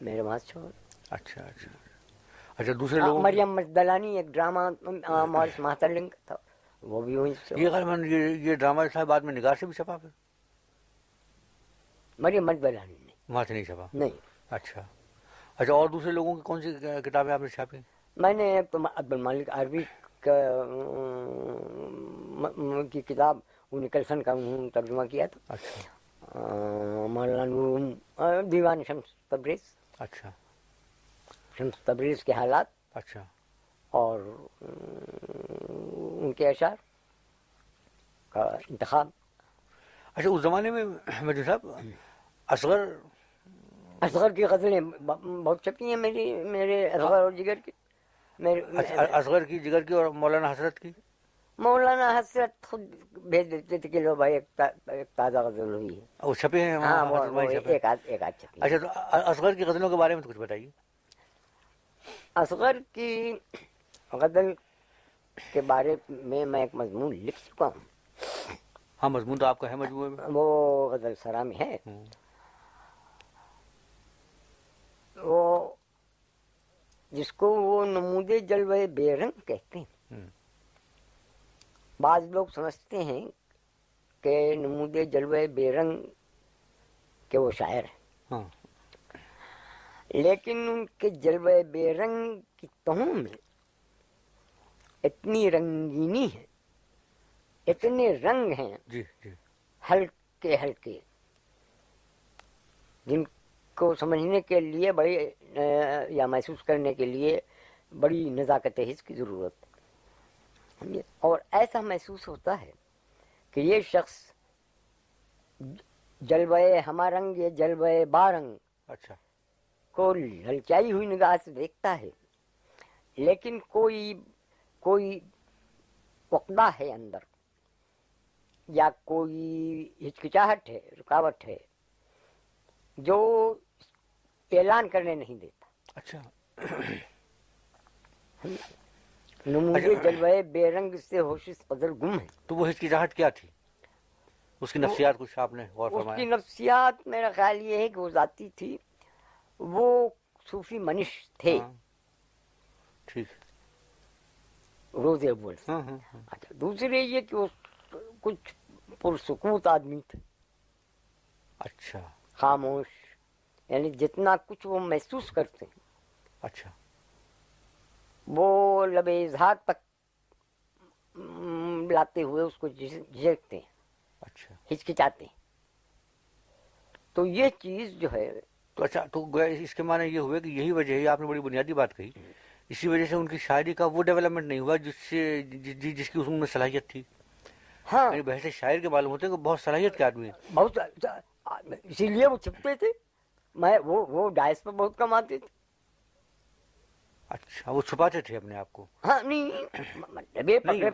میرے وہاں چھپا۔ اچھا اچھا اچھا۔ دوسرے ہاں، لوگوں مریم مجدلانی ایک ڈرامہ مورس مہترلنگ کا تھا وہ بھی وہیں یہ ڈرامہ صاحب بعد میں نگار سے بھی چھپا پھر۔ مریم مجدلانی نے وہاں سے نہیں چھپا؟ نہیں۔ اچھا۔ اچھا اور دوسرے لوگوں کی کون سی کتابیں آپ نے چھاپی؟ میں نے عبد المالک عربی کی کتاب نکلسن کا انہوں نے ترجمہ کیا تھا۔ اچھا۔ مولانا دیوان شمس تبریز۔ اچھا۔ شمس تبریز کے حالات۔ اچھا۔ اور ان کے اشعار کا انتخاب۔ اچھا اس زمانے میں مجھے صاحب اصغر اصغر کی غزلیں بہت چھپی ہیں میری میرے اصغر اور جگر کی۔ میرے اص- اصغر کی جگر کی اور مولانا حسرت کی۔ مولانا حسرت خود بھیج دیتے تھے کہ لو بھائی ایک تا- ایک تازہ غزل ہوئی ہے۔ وہ چھپے ہیں ہاں چھپے ایک آدھ ایک آدھ چھپی ہے۔ اچھا تو اصغر کی غزلوں کے بارے میں کچھ بتائیے۔ اصغر کی غزل کے بارے میں میں ایک مضمون لکھ چکا ہوں۔ ہاں مضمون تو آپ کا ہے مجموعے میں۔ وہ غزل سرا میں ہے ہوں۔ وہ جس کو وہ نمود جلوے بے رنگ کہتے ہیں۔ بعض لوگ سمجھتے ہیں کہ نمود جلوے بے رنگ کے وہ شاعر ہیں ہاں۔ لیکن ان کے جلوے بے رنگ کی تہوں میں اتنی رنگینی ہے اتنے رنگ ہیں جی جی۔ ہلکے ہلکے جن کو سمجھنے کے لیے بڑی یا محسوس کرنے کے لیے بڑی نزاکت حس کی ضرورت؟ اور ایسا محسوس ہوتا ہے کہ یہ شخص جلوے ہمارنگ یا جلوے بارنگ اچھا کو للچائی ہوئی نگاہ سے دیکھتا ہے لیکن کوئی کوئی وقدہ ہے اندر یا کوئی ہچکچاہٹ ہے رکاوٹ ہے جو اعلان کرنے نہیں دیتا۔ اچھا۔ نمود جلوے بے رنگ سے ہوش قدر گم ہے۔ تو وہ ہچکچاہٹ کیا تھی؟ اس کی نفسیات کچھ آپ نے غور اس کی فرمایا؟ نفسیات میرا خیال یہ ہے کہ وہ ذاتی تھی۔ وہ صوفی منش تھے۔ ہاں۔ ٹھیک۔ روز اول۔ ہاں ہاں۔ اچھا دوسرے یہ کہ وہ کچھ پرسکوت آدمی تھے۔ اچھا۔ خاموش۔ یعنی جتنا کچھ وہ محسوس کرتے ہیں۔ اچھا۔ وہ لب اظہار تک لاتے ہوئے اس کو جھجکتے ہیں۔ اچھا۔ ہچکچاتے ہیں۔ تو یہ چیز جو ہے۔ تو اچھا تو اس کے معنی یہ ہوئے کہ یہی وجہ ہے آپ نے بڑی بنیادی بات کہی۔ اسی وجہ سے ان کی شاعری کا وہ ڈیولپمنٹ نہیں ہوا جس سے جس کی اس میں صلاحیت تھی۔ ہاں۔ یعنی بحث شاعر کے معلوم ہوتے ہیں کہ بہت صلاحیت کے آدمی ہیں۔ بہت اسی لیے وہ چھپتے تھے۔ میں وہ وہ ڈائس پہ بہت کم آتے تھے اچھا وہ چھپاتے تھے اپنے آپ کو۔ ہاں نہیں مطلب پکڑے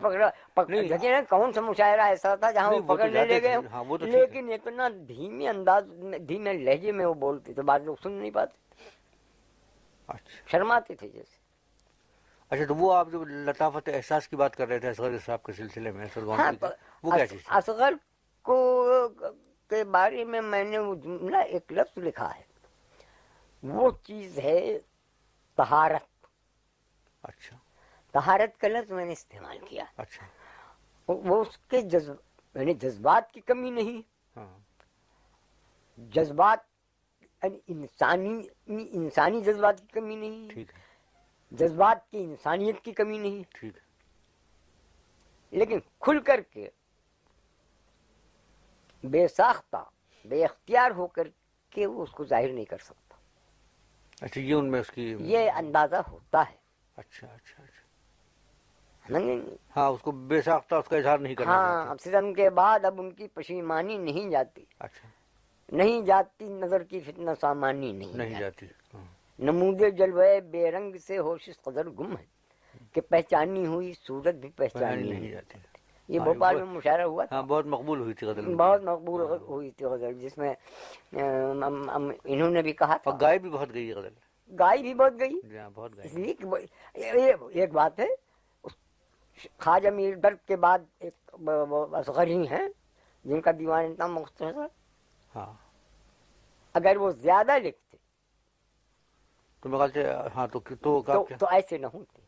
پکڑ نا کون سا مشاعرہ ایسا تھا جہاں وہ جاتے لے گئے ہاں،۔ لیکن اتنا دھیمے انداز دھیمے لہجے میں وہ بولتے تھے بعض لوگ سن نہیں پاتے۔ اچھا۔ شرماتے تھے جیسے۔ اچھا تو وہ آپ جو لطافت احساس کی بات کر رہے تھے اصغر صاحب کے سلسلے میں ہاں وہ کیا چیز اصغر کو کے بارے میں میں نے وہ جملہ ایک لفظ لکھا ہے۔ وہ چیز ہے طہارت۔ اچھا۔ طہارت کا لفظ میں نے استعمال کیا۔ اچھا۔ وہ اس کے جذب یعنی جذبات کی کمی نہیں۔ ہاں۔ جذبات یعنی انسانی انسانی جذبات کی کمی نہیں۔ جذبات کی انسانیت کی کمی نہیں۔ لیکن کھل کر کے بے ساختہ بے اختیار ہو کر کے وہ اس کو ظاہر نہیں کر سکتا۔ اچھا یہ ان میں اس کی یہ اندازہ ہوتا ہے۔ اچھا اچھا اچھا؟ ہاں اس کو بے ساختہ اس کا اظہار نہیں کرنا ہاں ستم کے بعد اب ان کی پشیمانی نہیں جاتی۔ اچھا۔ نہیں جاتی نظر کی فتنہ سامانی نہیں, نہیں جاتی۔ ہاں۔ نمود جلوے بے رنگ سے ہوش قدر گم ہے کہ پہچانی ہوئی صورت بھی پہچانی نہیں جاتی۔ یہ ہاں، بھوپال بہت- میں مشاعرہ ہوا تھا۔ ہاں بہت مقبول ہوئی تھی غزل بہت مقبول ہوئی تھی غزل جس میں انہوں نے بھی کہا تھا۔ گائے بھی بہت گئی غزل۔ گائے بھی بہت گئی؟ ہاں اس لیے کہ یہ ایک بات ہے خواجہ میر درد کے بعد ایک ب- ب- اصغر ہی ہیں جن کا دیوان اتنا مختصر ہاں۔ اگر وہ زیادہ لکھتے ہاں تو ایسے نہ ہوتے۔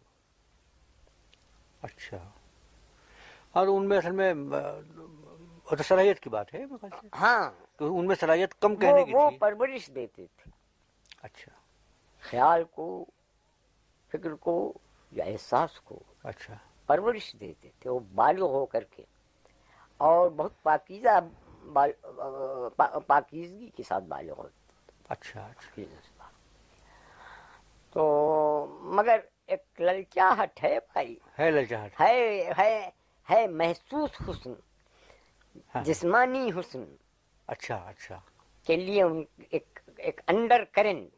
اچھا۔ اور ان میں اصل میں تو صلاحیت کی بات ہے ہاں۔ کہ ان میں صلاحیت کم کہنے کی وہ پرورش دیتے تھے۔ اچھا۔ خیال کو فکر کو یا احساس کو اچھا۔ پرورش دیتے تھے۔ وہ بالغ ہو کر کے۔ اور بہت پاکیزہ پاکیزگی کے ساتھ بالغ ہوتے اچھا اچھا۔ تو مگر ایک للچاہٹ ہے بھائی۔ ہے للچاہٹ۔ ہے ہے۔ ہے محسوس حسن ہاں۔ جسمانی حسن۔ اچھا اچھا۔ کے لیے ان ایک ایک انڈر کرنٹ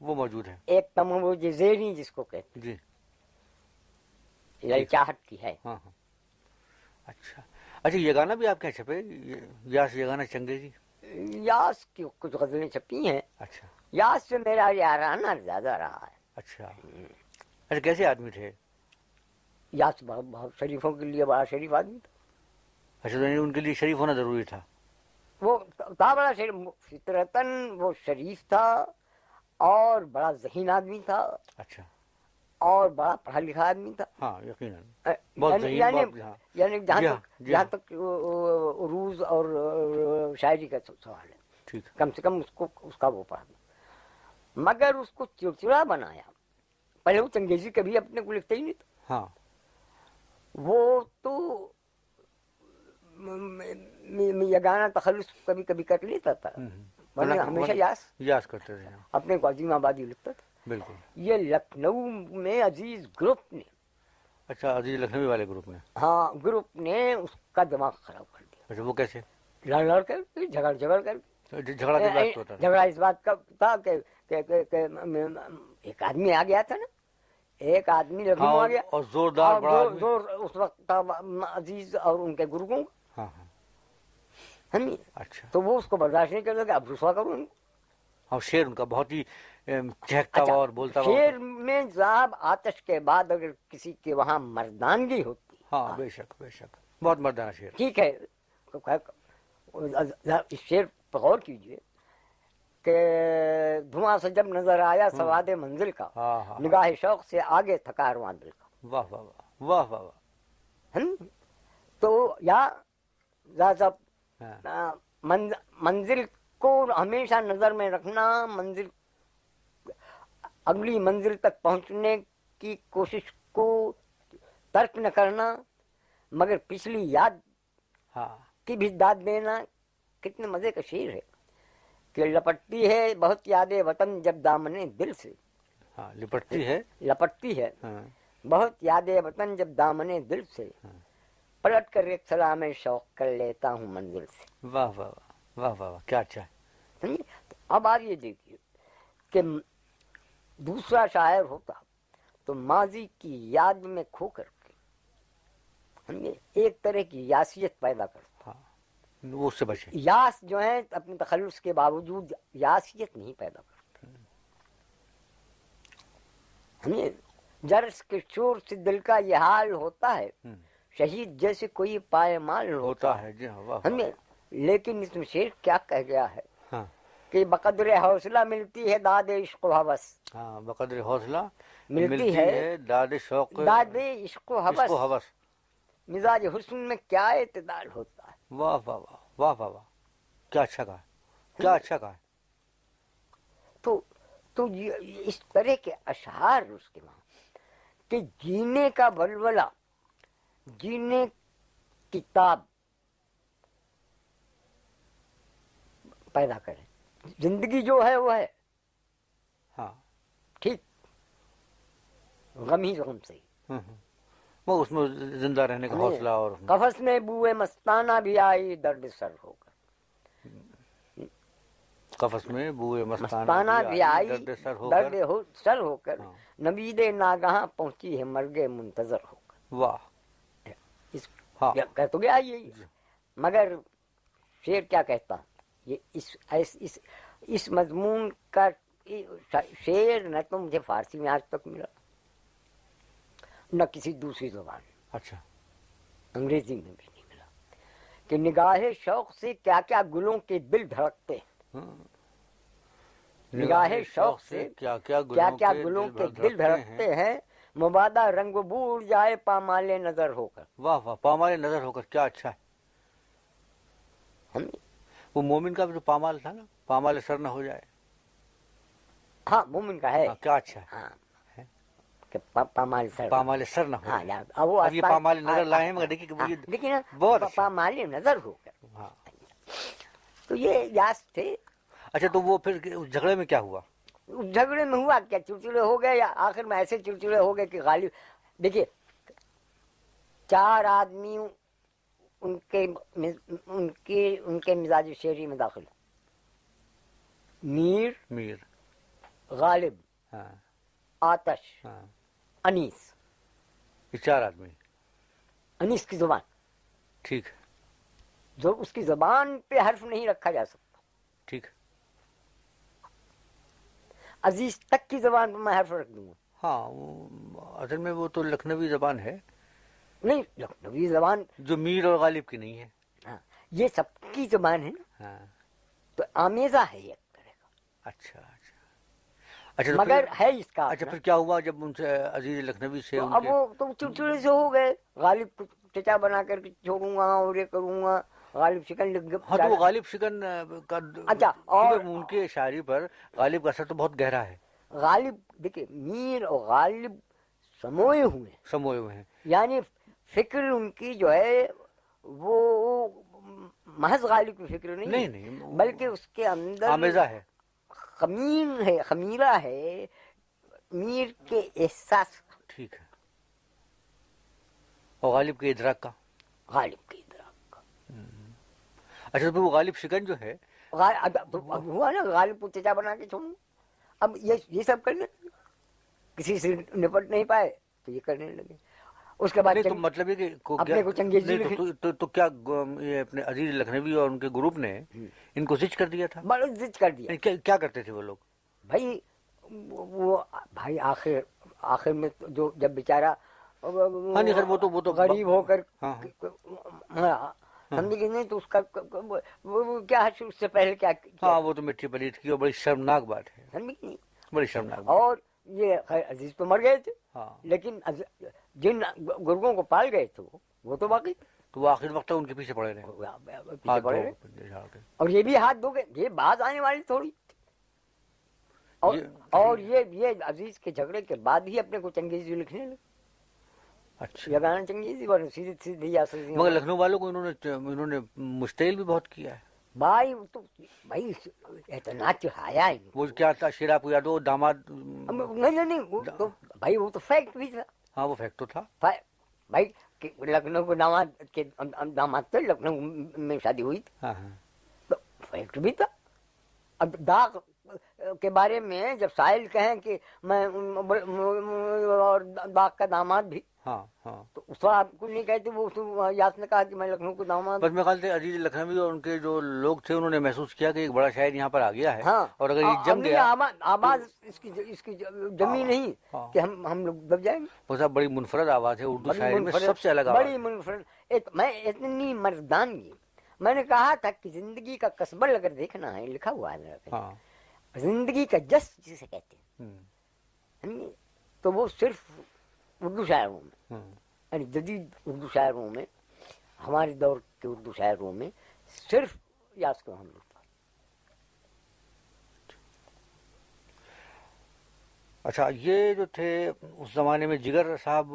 وہ موجود ہے ایک تموج زیری جس کو کہتے جی۔ للچاہٹ کی ہے۔ ہاں ہاں۔ اچھا۔ اچھا یہ گانا بھی آپ کے چھپے؟ یاس یہ گانا چنگے جی۔ یاس کی کچھ غزلیں چھپی ہیں۔ اچھا۔ یاس سے میرا یارانہ زیادہ رہا ہے۔ اچھا۔ اچھا کیسے آدمی تھے؟ یاس بہت بہت شریفوں کے لیے بڑا شریف آدمی تھا۔ اچھا تو یعنی ان کے لیے شریف ہونا ضروری تھا۔ وہ تھا بڑا شریف فطرتاً وہ شریف تھا اور بڑا ذہین آدمی تھا۔ اچھا۔ اور بڑا پڑھا لکھا آدمی تھا۔ ہاں یقیناً۔ یعنی یعنی ہاں۔ یعنی جہاں جی ہاں، تک جی جہاں ہاں۔ اور شاعری کا سوال ہے۔ کم سے کم اس کو اس کا وہ پڑھا۔ مگر اس کو چڑچڑا بنایا۔ پہلے وہ چنگیزی کبھی اپنے کو لکھتے ہی نہیں تھا ہاں۔ وہ تو گانا تخلص کبھی کبھی کر لیتا تھا۔ ورنہ ہمیشہ یاس یاس کرتے تھے اپنے کو عظیم آبادی لکھتا تھا۔ بالکل۔ یہ لکھنؤ میں عزیز گروپ نے اچھا عزیز لکھنوی والے گروپ میں۔ ہاں گروپ نے اس کا دماغ خراب کر دیا۔ اچھا وہ کیسے؟ لڑ لڑ کر کے، جھگڑ جھگڑ کر کے۔ جھگڑا تھا؟ جھگڑا اس بات کا تھا کہ ایک آدمی آ گیا تھا نا۔ ایک آدمی لکھنؤ ہاں، آ گیا۔ اور زوردار بڑا آدمی۔ زور اس وقت عزیز اور ان کے گروگوں ہاں ہاں۔ ہم اچھا۔ تو وہ اس کو برداشت نہیں کر سکے اب رسوا کروں۔ اور شیر ان کا بہت ہی چہکتا اچھا، ہوا اور بولتا ہوا۔ شیر میں صاحب آتش کے بعد اگر کسی کے وہاں مردانگی ہوتی۔ ہاں بے شک بے شک۔ بہت مردانہ شیر۔ ٹھیک ہے۔ اس شیر پر غور کیجیے۔ کہ دھواں سے جب نظر آیا سواد منزل کا ہاں ہاں نگاہ شوق سے آگے تھکا رواں دل کا۔ واہ واہ واہ واہ واہ؟ تو یا ہاں، منزل کو ہمیشہ نظر میں رکھنا منزل اگلی منزل تک پہنچنے کی کوشش کو ترک نہ کرنا مگر پچھلی یاد ہاں۔ کی بھی داد دینا کتنے مزے کا شیر ہے۔ کہ لپٹتی ہے بہت یادیں وطن جب دامنے دل سے۔ ہاں لپٹتی ہے۔ لپٹتی ہے۔ ہاں۔ بہت یادیں وطن جب دامنے دل سے۔ پلٹ کر ایک سلام شوق کر لیتا ہوں منزل سے۔ واہ واہ واہ واہ واہ کیا اچھا ہے اب آپ یہ دیکھیے کہ دوسرا شاعر ہوتا تو ماضی کی یاد میں کھو کر کے؟ ایک طرح کی یاسیت پیدا کرتا۔ ہاں وہ اس سے بچے یاس جو ہے اپنے تخلص کے باوجود یاسیت نہیں پیدا کرتا سمجھے؟ جرس کے شور سے دل کا یہ حال ہوتا ہے۔ شہید جیسے کوئی پائے مال ہوتا ہے۔ جی ہاں سمجھے لیکن اس میں شیر کیا کہہ گیا ہے؟ ہاں۔ کہ بقدر حوصلہ ملتی ہے داد عشق و حوث۔ ہاں بقدر حوصلہ ملتی ہے داد شوق داد عشق و حوث۔ مزاج حسن میں کیا اعتدال ہوتا ہے؟ واہ واہ واہ واہ واہ واہ۔ کیا اچھا کہا کیا اچھا کہا تو تو اس طرح کے اشعار اس کے وہاں کہ جینے کا ولولہ جینے کتاب پیدا کرے۔ زندگی جو ہے وہ ہے۔ ہاں۔ ٹھیک۔ غم ہی غم سے۔ وہ اس میں زندہ رہنے کا حوصلہ اور قفس میں بوئے مستانہ بھی آئی درد سر ہو کر قفس میں بوئے مستانہ بھی آئی درد سر ہو کر ہاں۔ نبید ناگہاں پہنچی ہے مرگ منتظر ہو کر واہ۔ اس ہاں۔ کہہ تو گیا یہی مگر شیر کیا کہتا؟ یہ اس اس اس مضمون کا شیر نہ تو مجھے فارسی میں آج تک ملا۔ نہ کسی دوسری زبان۔ اچھا۔ انگریزی میں بھی نہیں ملا۔ کہ نگاہ شوق سے کیا کیا گلوں کے دل دھڑکتے ہیں۔ ہاں۔ نگاہ شوق سے کیا کیا گلوں کے دل دھڑکتے ہیں۔ مبادہ رنگ بوڑھ جائے پامالے نظر ہو کر۔ واہ واہ پامال نظر ہو کر کیا اچھا ہے۔ ہم وہ مومن کا بھی تو پامال تھا نا۔ پامال سر نہ ہو جائے۔ ہاں مومن کا ہے۔ ہاں، کیا اچھا ہے۔ ہاں؟ کہ پا- پامال سر. پامال سر نہ ہو. ہاں وہ اب یہ پامال نظر ہاں، لائے ہیں مگر کہ ہاں، یہ لیکن نا، بہت اچھا پامال نظر ہو کر ہاں۔ تو یہ یاس تھے۔ اچھا تو وہ پھر جھگڑے میں کیا ہوا؟ جھگڑے میں ہوا کیا؟ چڑچڑے ہو گئے یا آخر میں ایسے چڑچڑے ہو گئے کہ غالب دیکھیے چار آدمی ان کے ان کے ان کے مزاج شعری میں داخل میر میر۔ غالب آتش۔ انیس یہ چار آدمی انیس کی زبان ٹھیک ہے جو اس کی زبان پہ حرف نہیں رکھا جا سکتا ٹھیک ہے عزیز تک کی زبان پہ میں حرف رکھ دوں گا ہاں اصل میں وہ تو لکھنوی زبان ہے نہیں لکھنوی زبان جو میر اور غالب کی نہیں ہے ہاں یہ سب کی زبان ہے نا ہاں تو آمیزہ ہے کا اچھا اچھا مگر ہے اس کا اچھا۔ پھر کیا ہوا جب ان سے عزیز لکھنوی سے اب وہ تو چڑچڑے سے ہو گئے۔ غالب چچا بنا کر کے چھوڑوں گا اور یہ کروں گا۔ غالب شکن ہاں تو غالب شکن کا اچھا، اور- ان کے شاعری پر غالب کا اثر تو بہت گہرا ہے۔ غالب دیکھیں میر اور غالب سموئے ہوئے ہیں۔ سموئے ہوئے ہیں۔ یعنی فکر ان کی جو ہے وہ محض غالب کی فکر نہیں نہیں بلکہ اس کے اندر آمیزہ ہے۔ خمیر ہے خمیرہ ہے میر کے احساس۔ ٹھیک ہے۔ اور غالب کے ادراک کا۔ غالب کے ادراک کا۔ اچھا تو وہ غالب شکن جو ہے۔ ہوا نا غالب کو چچا بنا کے چھوڑوں۔ اب یہ یہ سب کرنے کسی سے نپٹ نہیں پائے تو یہ کرنے لگے۔ اس کے بعد تو مطلب یہ کہ اپنے کو چنگیزی نہیں تو- تو- کیا یہ اپنے عزیز لکھنوی اور ان کے گروپ نے ان کو زچ کر دیا تھا؟ بڑا زد کر دیا۔ یعنی کیا کرتے تھے وہ لوگ؟ بھائی وہ بھائی آخر آخر میں جو جب بیچارہ ہاں نہیں خیر وہ تو وہ تو غریب ہو کر ہاں ہاں، سمجھے کہ نہیں تو اس کا کیا ہے اس سے پہلے کیا ہاں وہ تو مٹی پلیت کی اور بڑی شرمناک بات ہے۔ سمجھے کہ نہیں؟ بڑی شرمناک اور یہ عزیز تو مر گئے تھے۔ ہاں۔ لیکن جن گرگوں کو پال گئے تھے وہ تو باقی۔ تو وہ آخر وقت ان کے پیچھے پڑے رہے۔ پیچھے پڑے۔ اور یہ بھی ہاتھ دھو گئے یہ بات آنے والی تھوڑی۔ اور یہ- اور یہ یہ عزیز کے جھگڑے کے بعد ہی اپنے کو چنگیزی لکھنے لگے۔ اچھا۔ چنگیزی ورنہ مگر لکھنؤ والوں کو انہوں نے انہوں نے مشتعل بھی بہت کیا ہے۔ بھائی تو بھائی اتنا چڑھایا وہ کیا تھا؟ شیر آپ کو یاد ہو داماد نہیں نہیں بھائی وہ تو فیکٹ بھی تھا۔ ہاں وہ فیکٹ تو تھا۔ بھائی لکھنؤ کو داماد کے داماد تھے لکھنؤ میں شادی ہوئی تھی۔ ہاں ہاں۔ تو فیکٹ بھی تھا۔ اب داغ کے بارے میں جب ساحل کہیں کہ میں اور داغ کا داماد بھی ہاں ہاں۔ تو اس وقت آپ کچھ نہیں کہتے وہ یاس نے کہا کہ میں لکھنؤ کو داماد بس میں خیال سے عزیز لکھنوی اور ان کے جو لوگ تھے انہوں نے محسوس کیا کہ ایک بڑا شاعر یہاں پر آ گیا ہے۔ ہاں۔ اور اگر یہ جم گیا آواز اس کی اس کی جمی نہیں۔ کہ ہم ہم لوگ دب جائیں گے۔ وہ صاحب بڑی منفرد آواز ہے اردو شاعری میں سب سے الگ آواز بڑی منفرد۔ میں اتنی مردانگی میں نے کہا تھا کہ زندگی کا قصبل اگر دیکھنا ہے لکھا ہوا ہے زندگی کا جس جسے کہتے ہیں۔ سمجھے؟ تو وہ صرف اردو شاعروں میں۔ یعنی جدید اردو شاعروں میں۔ ہمارے دور کے اردو شاعروں میں۔ صرف یاس کو ہم لوگ۔ اچھا یہ جو تھے اس زمانے میں جگر صاحب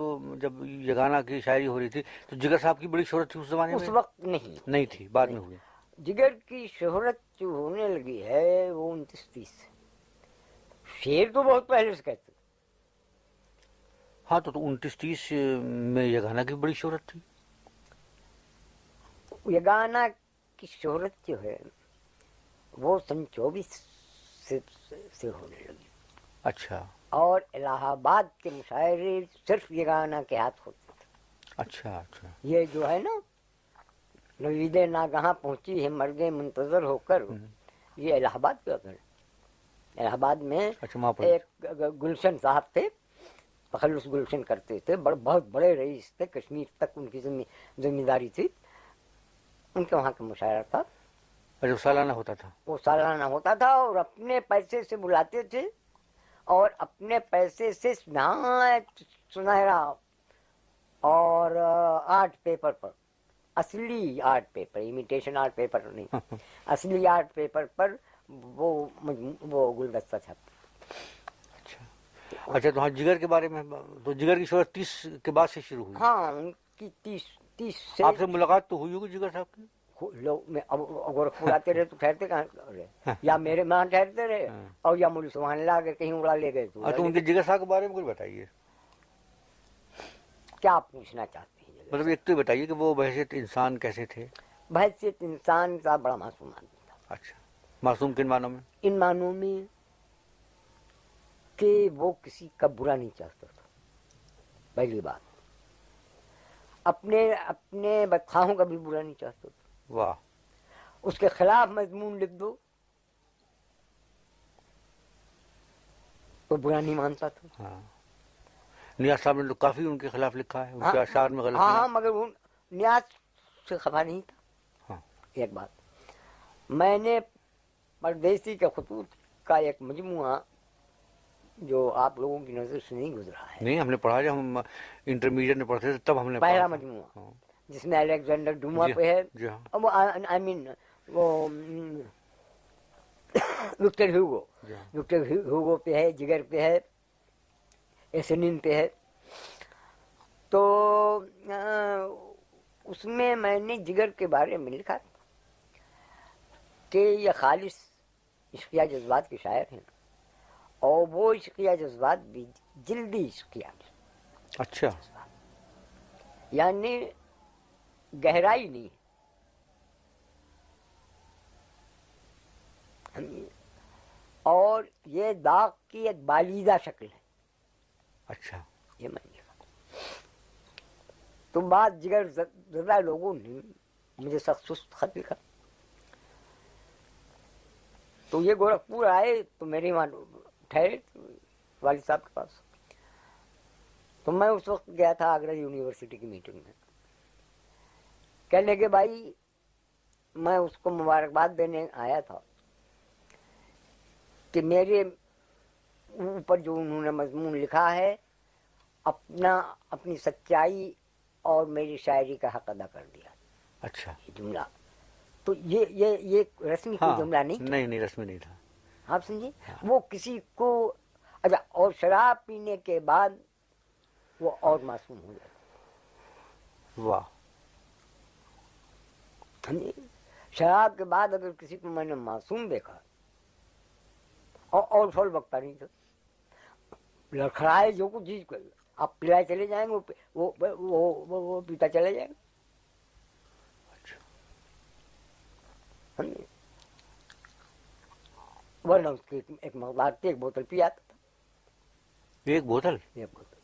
جب یگانہ کی شاعری ہو رہی تھی تو جگر صاحب کی بڑی شہرت تھی اس زمانے اس میں؟ وقت نہیں۔ نہیں تھی بعد میں ہوئی۔ جگر کی شہرت جو ہونے لگی ہے وہ انتیس تیس۔ شیر تو بہت پہلے سے کہتے ہاں تو انتیس تیس میں یگانہ کی بڑی شہرت تھی۔ یہ گانا کی شہرت جو ہے وہ سن چوبیس سے, سے ہونے لگی۔ اچھا۔ اور الہ آباد کے مشاعرے صرف یہ گانا کے ہاتھ ہوتے تھے۔ اچھا اچھا۔ یہ جو ہے نا نوید ناگہاں پہنچی ہے مرگ منتظر ہو کر۔ یہ الہ آباد کا گھر الہ آباد میں اچھا ایک گلشن صاحب تھے۔ تخلص گلشن کرتے تھے بڑے بہت بڑے رئیس تھے کشمیر تک ان کی ذمہ داری تھی۔ ان کے وہاں کا مشاعرہ تھا۔ اچھا سالانہ ہوتا تھا۔ وہ سالانہ ہوتا تھا اور اپنے پیسے سے بلاتے تھے۔ اور اپنے پیسے سے نہایت سنہرا اور آرٹ پیپر پر۔ اصلی art paper imitation art paper نہیں۔ (laughs) اصلی آرٹ پیپر پر وہ وہ گلدستہ چھپتے اچھا تو ہاں جگر کے بارے میں تو جگر کی شہرت تیس کے بعد سے شروع ہوئی۔ ہاں تیس تیس سے۔ آپ سے ملاقات تو ہوئی ہوگی جگر صاحب کی؟ لوگ میں اب گورکھپور آتے رہے تو ٹھہرتے کہاں رہے؟ ہاں۔ ہاں۔ یا میرے ماں ٹھہرتے رہے ہاں۔ اور یا مجھے سبحان اللہ اگر کہیں اڑا لے گئے تو۔ ان کے جگر صاحب کے بارے میں کچھ بتائیے۔ کیا آپ پوچھنا چاہتے ہیں مطلب ایک تو بتائیے کہ وہ بحثیت انسان کیسے تھے؟ بحثیت انسان کا بڑا معصوم آدمی تھا۔ اچھا معصوم کن معنوں میں؟ ان معنوں میں کہ وہ کسی کا برا نہیں چاہتا تھا۔ پہلی بات۔ اپنے اپنے بدخواہوں کا بھی برا نہیں چاہتا تھا۔ واہ۔ اس کے خلاف مضمون لکھ دو۔ تو برا نہیں مانتا تھا۔ ہاں۔ نیاز صاحب نے تو کافی ان کے خلاف لکھا ہے ان کے ہاں۔ اشعار میں غلط ہاں ہاں مگر وہ نیاز سے خفا نہیں تھا۔ ہاں۔ ایک بات۔ میں نے پردیسی کے خطوط کا ایک مجموعہ جو آپ لوگوں کی نظر سے نہیں گزرا ہے۔ نہیں ہم نے پڑھا جب ہم انٹرمیڈیٹ میں پڑھتے تھے تب ہم نے پہلا مجموعہ ہاں۔ جس میں الیگزینڈر جی، ڈوما پہ ہے۔ جی، ہاں۔ آئی مین وہ وکٹر ہیوگو وکٹر ہیوگو پہ ہے جگر پہ ہے ایسنین پہ ہے۔ تو اس میں میں نے جگر کے بارے میں لکھا کہ یہ خالص عشقیہ جذبات کے شاعر ہیں۔ اور وہ عشقیہ جذبات بھی جلدی عشقیہ اچھا۔ یعنی گہرائی نہیں اور یہ داغ کی ایک بالیدہ شکل ہے۔ اچھا۔ یہ میں تو بات جگر زدہ لوگوں نے مجھے سخت سست خط لکھا۔ تو یہ گورکھپور آئے تو میرے وہاں ٹھہرے والد صاحب کے پاس۔ تو میں اس وقت گیا تھا آگرہ یونیورسٹی کی میٹنگ میں۔ کہنے کے بھائی میں اس کو مبارکباد دینے آیا تھا کہ میرے اوپر جو انہوں نے مضمون لکھا ہے اپنا اپنی سچائی اور میری شاعری کا حق ادا کر دیا۔ اچھا۔ جملہ۔ تو یہ یہ یہ رسمی ہاں۔ جملہ نہیں نہیں نہیں رسمی نہیں تھا۔ آپ سمجھے ہاں۔ وہ کسی کو اچھا اور شراب پینے کے بعد وہ اور معصوم ہو جاتا واہ۔ شراب کے بعد اگر کسی کو میں نے معصوم دیکھا اور اور سول بکتا نہیں تو لڑکھڑائے جو کچھ چیز کو آپ پلائے چلے جائیں گے وہ پیتا چلے جائیں گے۔ اچھا۔ ورنہ اس کی ایک لاتے ایک بوتل پی آتا تھا ایک بوتل ایک بوتل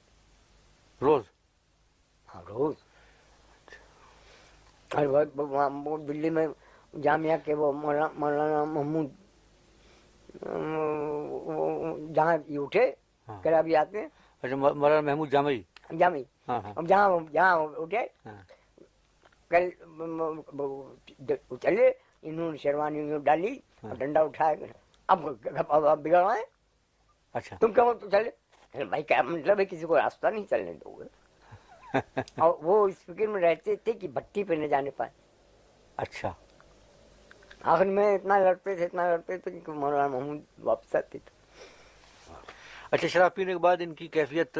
روز ہاں روز ہر وقت دلی میں جامعہ کے وہ مولانا محمود جہاں یہ اٹھے کرا بھی آتے ہیں مولانا محمود جامعی جامعی جہاں جہاں اٹھے کل چلے انہوں نے شیروانی ڈالی ڈنڈا اٹھایا اب بگڑ رہے ہیں اچھا۔ تم کیا تو چلے؟ بھائی کیا مطلب ہے کسی کو راستہ نہیں چلنے دو گے؟ (laughs) اور وہ اس فکر میں رہتے تھے کہ بھٹی پہ نہ جانے پائے۔ اچھا۔ آخر میں اتنا لڑتے تھے اتنا لڑتے تھے کہ مولانا محمود واپس آتے تھے۔ اچھا شراب پینے کے بعد ان کی کیفیت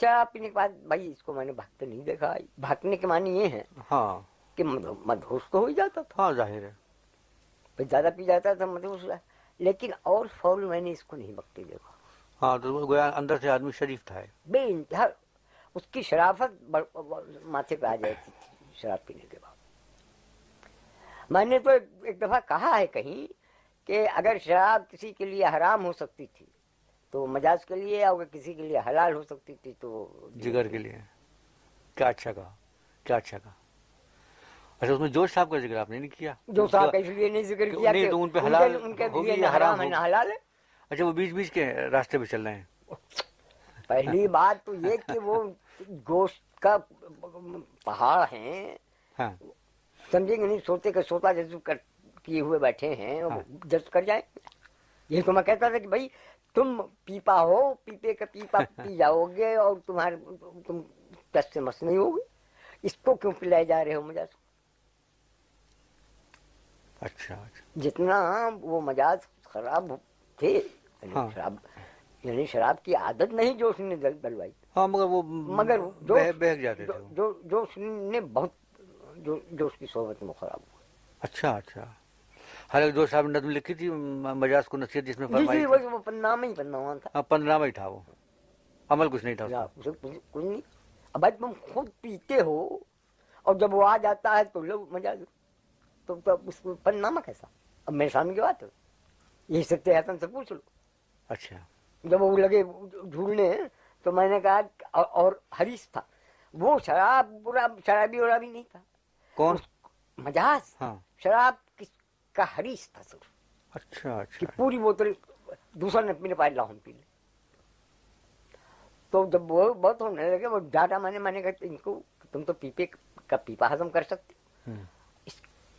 شراب پینے کے بعد بھائی اس کو میں نے بھاگتے نہیں دیکھا۔ بھاگنے کے معنی یہ ہے ہاں۔ کہ مدھوس تو ہو ہی جاتا تھا۔ ہاں ظاہر ہے۔ زیادہ پی جاتا تھا مدھوس رہا لیکن اور فول میں نے اس کو نہیں بکتی دیکھا ہاں تو گویا اندر سے آدمی شریف تھا۔ بے انتہا اس کی شرافت ماتھے پہ آ جاتی تھی شراب پینے کے بعد۔ میں نے تو ایک دفعہ کہا ہے کہیں کہ اگر شراب کسی کے لیے حرام ہو سکتی تھی تو مجاز کے لیے اگر کسی کے لیے حلال ہو سکتی تھی تو جگر کے لیے۔ کیا اچھا کہا؟ کیا اچھا کہا؟ اچھا اس میں جوش صاحب کا ذکر آپ نے نہیں کیا؟ جوش صاحب کا اس لیے نہیں ذکر کیا نہیں تو ان پہ حلال ان کے لیے حرام ہے حلال ہے؟ اچھا وہ بیچ بیچ کے راستے پہ چل رہے ہیں۔ پہلی (laughs) بات تو یہ کہ وہ گوشت کا پہاڑ ہیں۔ ہاں۔ سمجھیں گے نہیں سوتے کا سوتا جذب کر کیے ہوئے بیٹھے ہیں ہاں۔ جذب کر جائیں یہ تو میں کہتا تھا کہ بھائی تم پیپا ہو پیپے کا پیپا (laughs) پی جاؤ گے اور تمہارے تم مس نہیں ہوگی۔ اس کو کیوں پلائے جا رہے ہو مجھے اچھا اچھا۔ جتنا وہ مجاز خراب تھے یعنی ہاں۔ شراب یعنی شراب کی عادت نہیں جو اس نے ڈلوائی ہاں مگر وہ مگر جو جو اس نے بہت جو جو اس کی صحبت میں خراب ہوا۔ اچھا اچھا۔ حالانکہ جو صاحب نے نظم لکھی تھی مجاز کو نصیحت جس میں فرمائی جی جی وہ پندنامہ ہی پندنامہ تھا۔ ہاں، پندنامہ ہی تھا وہ۔ عمل کچھ نہیں تھا کچھ نہیں۔ اب تم خود پیتے ہو اور جب وہ آ جاتا ہے تو لوگ مجاز تو اس کو نامہ کیسا؟ اب میرے سامنے کی بات ہے۔ یہ سکتے حسن سے پوچھ لو۔ اچھا۔ جب وہ لگے جھولنے تو میں نے کہا اور حریص تھا۔ وہ شراب برا شرابی ورابی نہیں تھا۔ کون؟ مجاز۔ ہاں۔ شراب کس کا حریص تھا صرف۔ اچھا اچھا۔ پوری بوتل دوسرا نے میرے پاس لاہون پی لی تو جب وہ بہت ہونے لگے وہ ڈاٹا میں نے میں نے کہا ان کو تم تو پیپے کا پیپا ہضم کر سکتے۔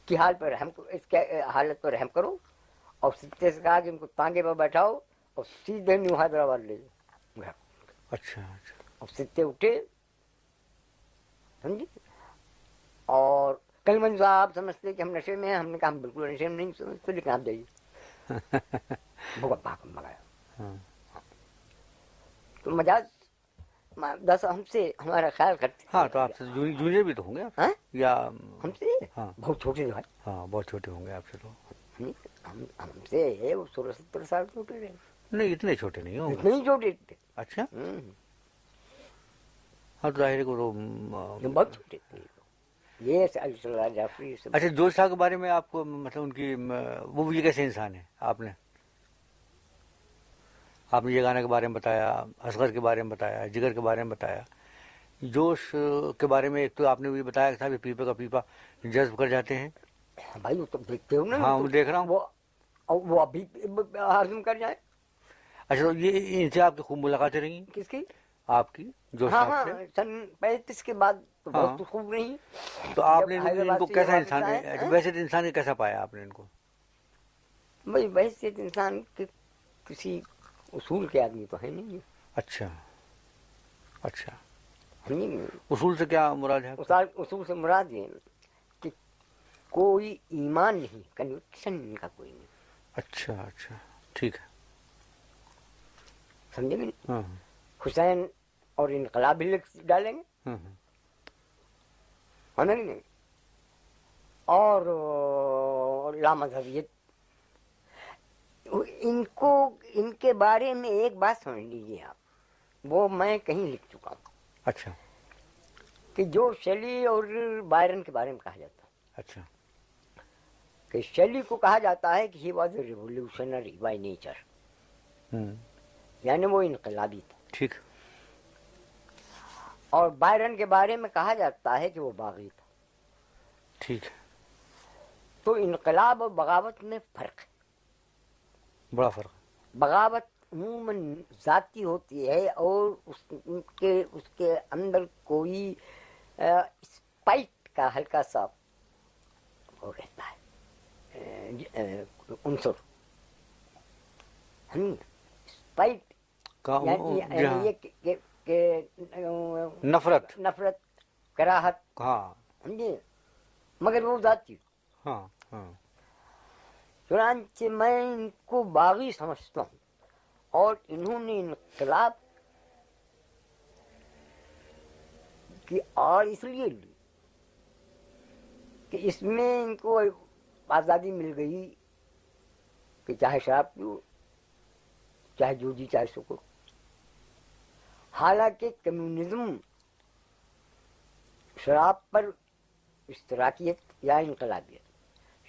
کی حال پر رحم اس کے حالت پر رحم کرو اور سیدھے سے کہا کہ ان کو تانگے پر بیٹھاؤ اور سیدھے نیو حیدرآباد لے جاؤ۔ اچھا اچھا۔ اور سیدھے اٹھے۔ سمجھے؟ اور کل منظور آپ سمجھتے کہ ہم نشے میں ہیں ہم نے کہا ہم بالکل نشے میں نہیں سمجھتے لیکن آپ جائیے۔ (laughs) بھوکا بھاگ منگایا۔ ہاں۔ تو مجاز بس ہم سے ہمارا خیال کرتے ہاں تو آپ سے جونیئر بھی تو ہوں گے ہاں؟ یا ہم سے؟ ہاں۔ بہت چھوٹے جو ہے ہاں بہت چھوٹے ہوں گے آپ سے تو۔ ہم سے سولہ ستر سال چھوٹے رہے نہیں اتنے چھوٹے نہیں ہوں اتنے ہی چھوٹے۔ تھے اچھا ہاں تو ظاہر کو بہت چھوٹے تھے۔ اچھا جوش شاہ کے بارے میں آپ کو مطلب ان کی وہ یہ کیسے انسان ہے آپ نے؟ آپ نے یہ گانا کے بارے میں بتایا اصغر کے بارے میں بتایا جگر کے بارے میں بتایا۔ جوش کے بارے میں ایک تو آپ نے بھی بتایا کہ صاحب پیپے کا پیپا جذب کر جاتے ہیں۔ بھائی وہ تو دیکھتے ہو نا۔ ہاں وہ دیکھ رہا ہوں۔ وہ وہ ابھی ہرزم کر جائے۔ اچھا یہ ان سے آپ کی خوب ملاقاتیں رہی ہیں؟ کس کی؟ آپ کی جوش ہاں, ہاں، سن پینتیس کے بعد تو بہت ہاں۔ خوب نہیں تو آپ نے ان کو کیسا انسان ویسے انسان کیسا پایا آپ نے ان کو؟ بھائی ویسے انسان کے کسی اصول کے آدمی تو ہیں نہیں۔ اچھا۔ اچھا۔ اصول سے کیا مراد ہے؟ اصول سے مراد یہ کہ کوئی ایمان نہیں کنوکشن ان کا کوئی نہیں۔ اچھا اچھا۔ ٹھیک ہے۔ سمجھے گی ہاں۔ حسین اور انقلاب لکھ ڈالیں گے۔ ہاں، ہاں۔ اور لامذہبیت ان کو ان کے بارے میں ایک بات سمجھ لیجیے آپ۔ وہ میں کہیں لکھ چکا ہوں۔ اچھا۔ کہ جو شلی اور بائرن کے بارے میں کہا جاتا ہے۔ اچھا۔ کہ شلی کو کہا جاتا ہے کہ he was a revolutionary by nature یعنی وہ انقلابی تھا۔ ٹھیک۔ اور بائرن کے بارے میں کہا جاتا ہے کہ وہ باغی تھا۔ ٹھیک۔ تو انقلاب اور بغاوت میں فرق ہے۔ بڑا فرق بغاوت عموماً ذاتی ہوتی ہے اور اس کے اس کے اندر کوئی اسپائٹ کا ہلکا سا وہ رہتا ہے۔ جی، عنصر۔ اسپائٹ یعنی جی ہاں۔ نفرت۔ نفرت کراہت۔ ہاں۔ مگر وہ ذاتی۔ ہاں، ہاں۔ چنانچہ میں ان کو باغی سمجھتا ہوں اور انہوں نے انقلاب کی آڑ اس لیے لی کہ اس میں ان کو آزادی مل گئی کہ چاہے شراب پیو، چاہے جو جی چاہے سکو حالانکہ کمیونزم شراب پر اشتراکیت یا انقلابیت۔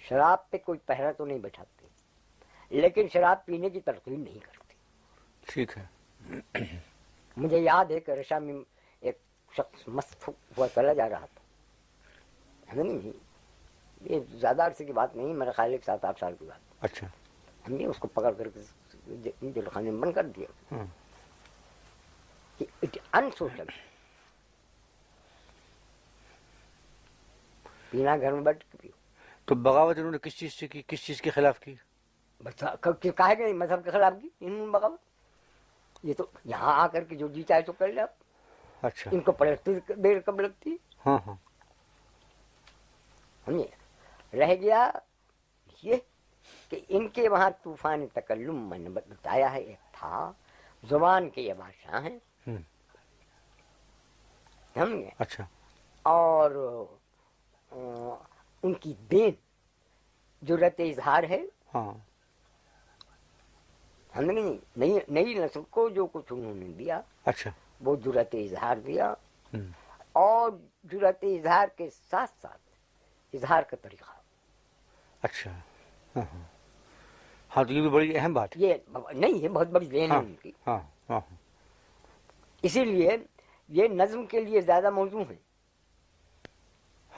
شراب پہ کوئی پہرا تو نہیں بٹھاتے لیکن شراب پینے کی ترغیب نہیں کرتے ٹھیک ہے۔ مجھے یاد ہے کہ رشا میں ایک شخص مست ہوا چلا جا رہا تھا۔ یہ زیادہ عرصے کی بات نہیں میرا خیال ایک سات آٹھ سال کی بات۔ اچھا۔ ہم نے اس کو پکڑ کر کے جیل خانے میں بند کر دیا۔ ہاں۔ انسوچل پینا گھر میں بیٹھ کے پیو۔ تو بغاوت انہوں نے کس چیز سے کی کس چیز کے خلاف کی؟ مطلب کہا گیا مذہب کے خلاف کی انہوں بغاوت۔ یہ تو یہاں آ کر کے جو جی چاہے تو کر لیا اچھا۔ ان کو پلٹتی دیر کب لگتی؟ ہاں ہاں۔ رہ گیا یہ کہ ان کے وہاں طوفان تکلم میں نے بتایا ہے ایک تھا۔ زبان کے یہ بادشاہ ہیں۔ اچھا۔ اور ان کی دین جرت اظہار ہے ہاں۔ ہم نے نئی نسل کو جو کچھ انہوں نے دیا اچھا۔ وہ جرت اظہار دیا۔ اور جرت اظہار کے ساتھ ساتھ اظہار کا طریقہ۔ اچھا۔ ہاں, ہاں۔, ہاں، تو یہ بھی بڑی اہم بات یہ نہیں ہے بہت بڑی دین ہے ہاں، ان کی۔ اسی لیے یہ نظم کے لیے زیادہ موضوع ہے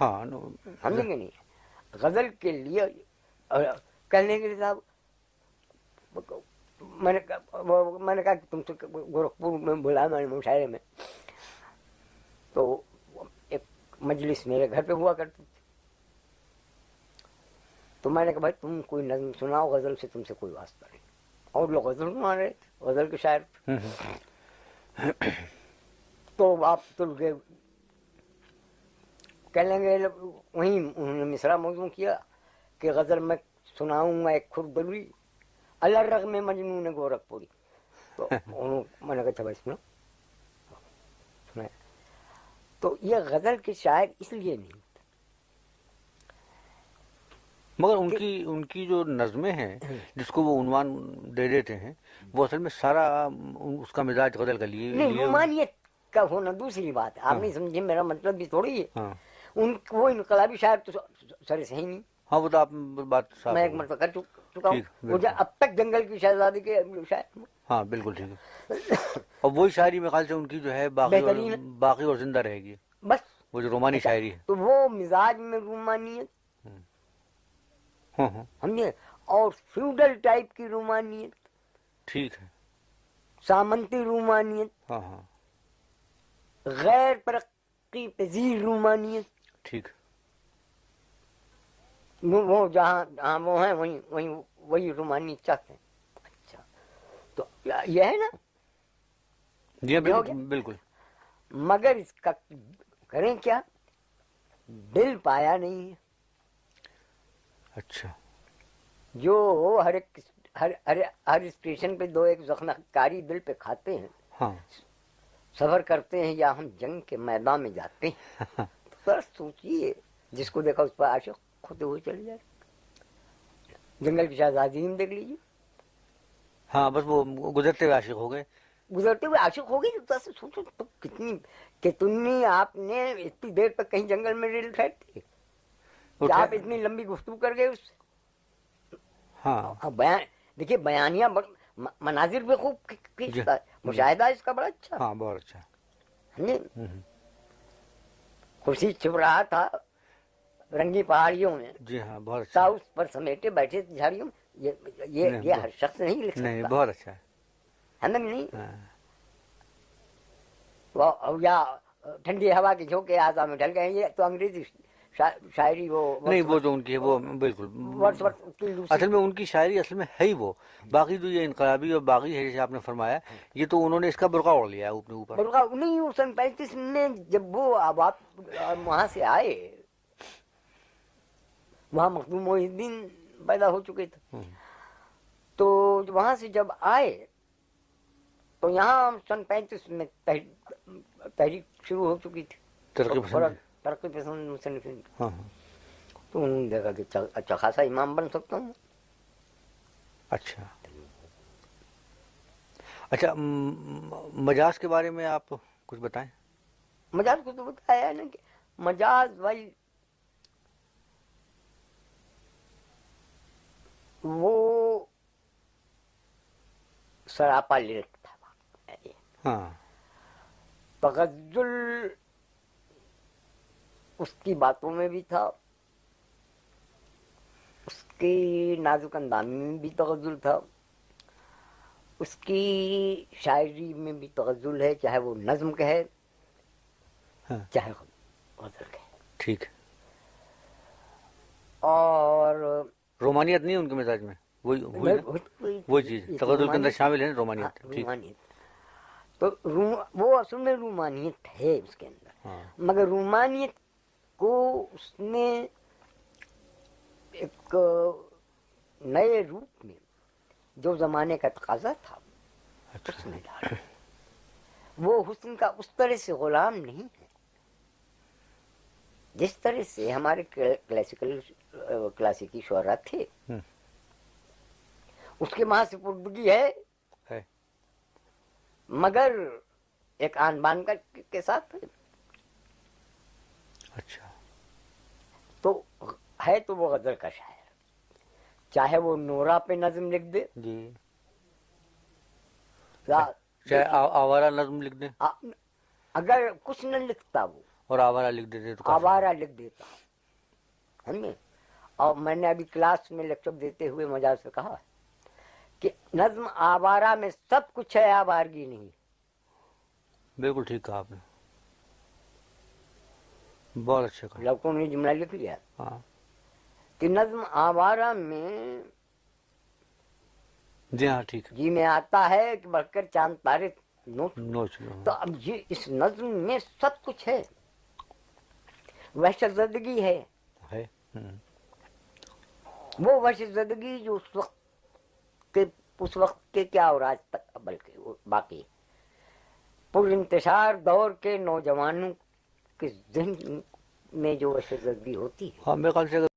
ہاں سمجھیں گے نہیں۔ غزل کے لیے کہنے کے لیے صاحب میں نے کہا- وہ- میں نے کہا کہ تم سے گورکھپور میں بلایا میں نے مشاعرے میں۔ تو ایک مجلس میرے گھر پہ ہوا کرتی تھی۔ تو میں نے کہا بھائی تم کوئی نظم سناؤ غزل سے تم سے کوئی واسطہ نہیں۔ اور لوگ غزل سنا رہے تھے غزل کے شاعر۔ تو آپ تل گئے۔ کہنے لگے وہیں انہوں نے مصرا موضوع کیا کہ غزل میں سناؤں گا ایک خردری اللہ رغم مجنون گورکھ پوری۔ تو (laughs) انہوں میں نے کہا تھا بھائی سنو سنایا۔ تو یہ غزل کے شاعر اس لیے نہیں مگر ان کی ان کی جو نظمیں ہیں جس کو وہ عنوان دے دیتے ہیں وہ اصل میں سارا اس کا مزاج غزل کا لیے نہیں رومانیت کا ہونا دوسری بات ہے۔ آپ۔ نہیں سمجھے میرا مطلب بھی تھوڑی ہے۔ ہاں۔ ان وہ انقلابی شاعر تو سر ہی نہیں۔ ہاں وہ تو آپ بات میں ایک۔ مرتبہ کر چک- چکا ہوں۔ اب تک جنگل کی شہزادی کے شاعر ہاں بالکل ٹھیک ہے۔ اور وہی شاعری میں خیال سے ان کی جو ہے باقی۔ باقی اور زندہ رہے گی۔ بس۔ وہ جو رومانی شاعری ہے۔ تو وہ مزاج میں رومانیت ہاں سمجھے اور فیوڈل ٹائپ کی رومانیت ٹھیک ہے۔ سامنتی رومانیت ہاں ہاں۔ غیر ترقی پذیر رومانیت ٹھیک۔ وہ جہاں جہاں وہ ہیں وہیں وہیں وہی رومانیت چاہتے ہیں۔ اچھا۔ تو یہ ہے نا؟ جی ہاں بالکل مگر اس کا کریں کیا؟ دل پایا نہیں ہے۔ اچھا۔ جو ہر ایک ہر ہر ہر اسٹیشن پہ دو ایک زخم کاری دل پہ کھاتے ہیں۔ ہاں۔ سفر کرتے ہیں یا ہم جنگ کے میدان میں جاتے ہیں۔ (laughs) سر سوچیے جس کو دیکھا اس پر عاشق ہوتے ہوئے چلے جائے۔ جنگل کی شہزادی میں دیکھ لیجیے۔ ہاں بس وہ گزرتے ہوئے عاشق ہو گئے۔ گزرتے ہوئے عاشق ہو گئی تو سوچو تو کتنی کہ تم نے آپ نے اتنی دیر تک کہیں جنگل میں ریل وہ کہ آپ اتنی لمبی گفتگو کر گئے اس سے۔ ہاں۔ بیان دیکھیے بیانیہ مناظر بھی خوب ہے مشاہدہ اس کا بڑا اچھا۔ ہاں بہت اچھا۔ خوشی چھپ رہا تھا رنگی پہاڑیوں میں۔ جی ہاں بہت اچھا۔ ساؤس پر سمیٹے بیٹھے جھاڑیوں میں۔ یہ یہ ہر شخص نہیں لکھ سکتا۔ بہت اچھا۔ نا نہیں۔ ہاں۔ وہ- یا ٹھنڈی ہوا کے جھونکے آزا میں ڈل گئے یہ تو انگریزی شاعری وہ نہیں وہ جو ان کی ہے وہ بالکل۔ اصل میں ان کی شاعری اصل میں ہے ہی وہ۔ باقی جو یہ انقلابی اور باقی ہے جیسے آپ نے فرمایا یہ تو انہوں نے اس کا برقع اوڑھ لیا ہے اپنے اوپر۔ برقع نہیں سن پینتیس میں جب وہ آباد وہاں سے آئے وہاں مخدوم محی الدین پیدا ہو چکے تھے۔ تو وہاں سے جب آئے تو یہاں سن پینتیس میں تحریک شروع ہو چکی تھی۔ ترقی پسند ترقی پسند مصنفین۔ ہاں ہاں۔ تو انہوں نے دیکھا کہ اچھا- خاصا امام بن سکتا ہوں۔ اچھا۔ اچھا مجاز کے بارے میں آپ کچھ بتائیں۔ مجاز کو تو بتایا ہے نا کہ مجاز بھائی وہ سراپا لرک تھا۔ ہاں۔ تغزل اس کی باتوں میں بھی تھا۔ اس کی نازک اندامی میں بھی تغزل تھا۔ اس کی شاعری میں بھی تغزل ہے چاہے وہ نظم کہے ہاں۔ چاہے غزل ٹھیک۔ ہے اور رومانیت نہیں ہے ان کے مزاج میں؟ وہی چیز۔ تغزل کے اندر رومانیت- شامل ہے نا ہاں، رومانیت ٹھیک۔ رومانیت۔ تو وہ اصل میں رومانیت ہے اس کے اندر۔ ہاں۔ مگر رومانیت کو اس نے ایک نئے روپ میں جو زمانے کا تقاضا تھا اچھا۔ اس میں ڈالا وہ حسن کا اس طرح سے غلام نہیں ہے۔ جس طرح سے ہمارے کلاسیکل کلاسیکی شعرا تھے۔ اس کے وہاں سے پردگی ہے۔ مگر ایک آن بان کا کے ساتھ۔ اچھا۔ تو ہے تو وہ غزل کا شاعر۔ چاہے وہ نورا پہ نظم لکھ دے۔ جی۔ چاہے آوارہ نظم لکھ دے۔ اگر کچھ نہ لکھتا وہ۔ اور آوارا لکھ دیتے تو آوارا لکھ دیتا۔ ہمیں اور میں نے ابھی کلاس میں لیکچر دیتے ہوئے مجاز سے کہا کہ نظم آوارا میں سب کچھ ہے آوارگی نہیں۔ بالکل ٹھیک کہا آپ نے۔ بہت اچھا لفظوں نے جملہ لکھ لیا۔ کہ نظم آوارہ میں جی ہاں ٹھیک جی میں آتا ہے کہ بڑھ کر چاند تارے نوچ تو اب یہ اس نظم میں سب کچھ ہے۔ وحشت زدگی ہے۔ وہ وحشت زدگی جو اس وقت کے اس وقت کے کیا اور آج تک بلکہ باقی۔ پر انتشار دور کے نوجوانوں کے ذہن میں جو شرزگی ہوتی ہے؟ ہاں میرے خیال سے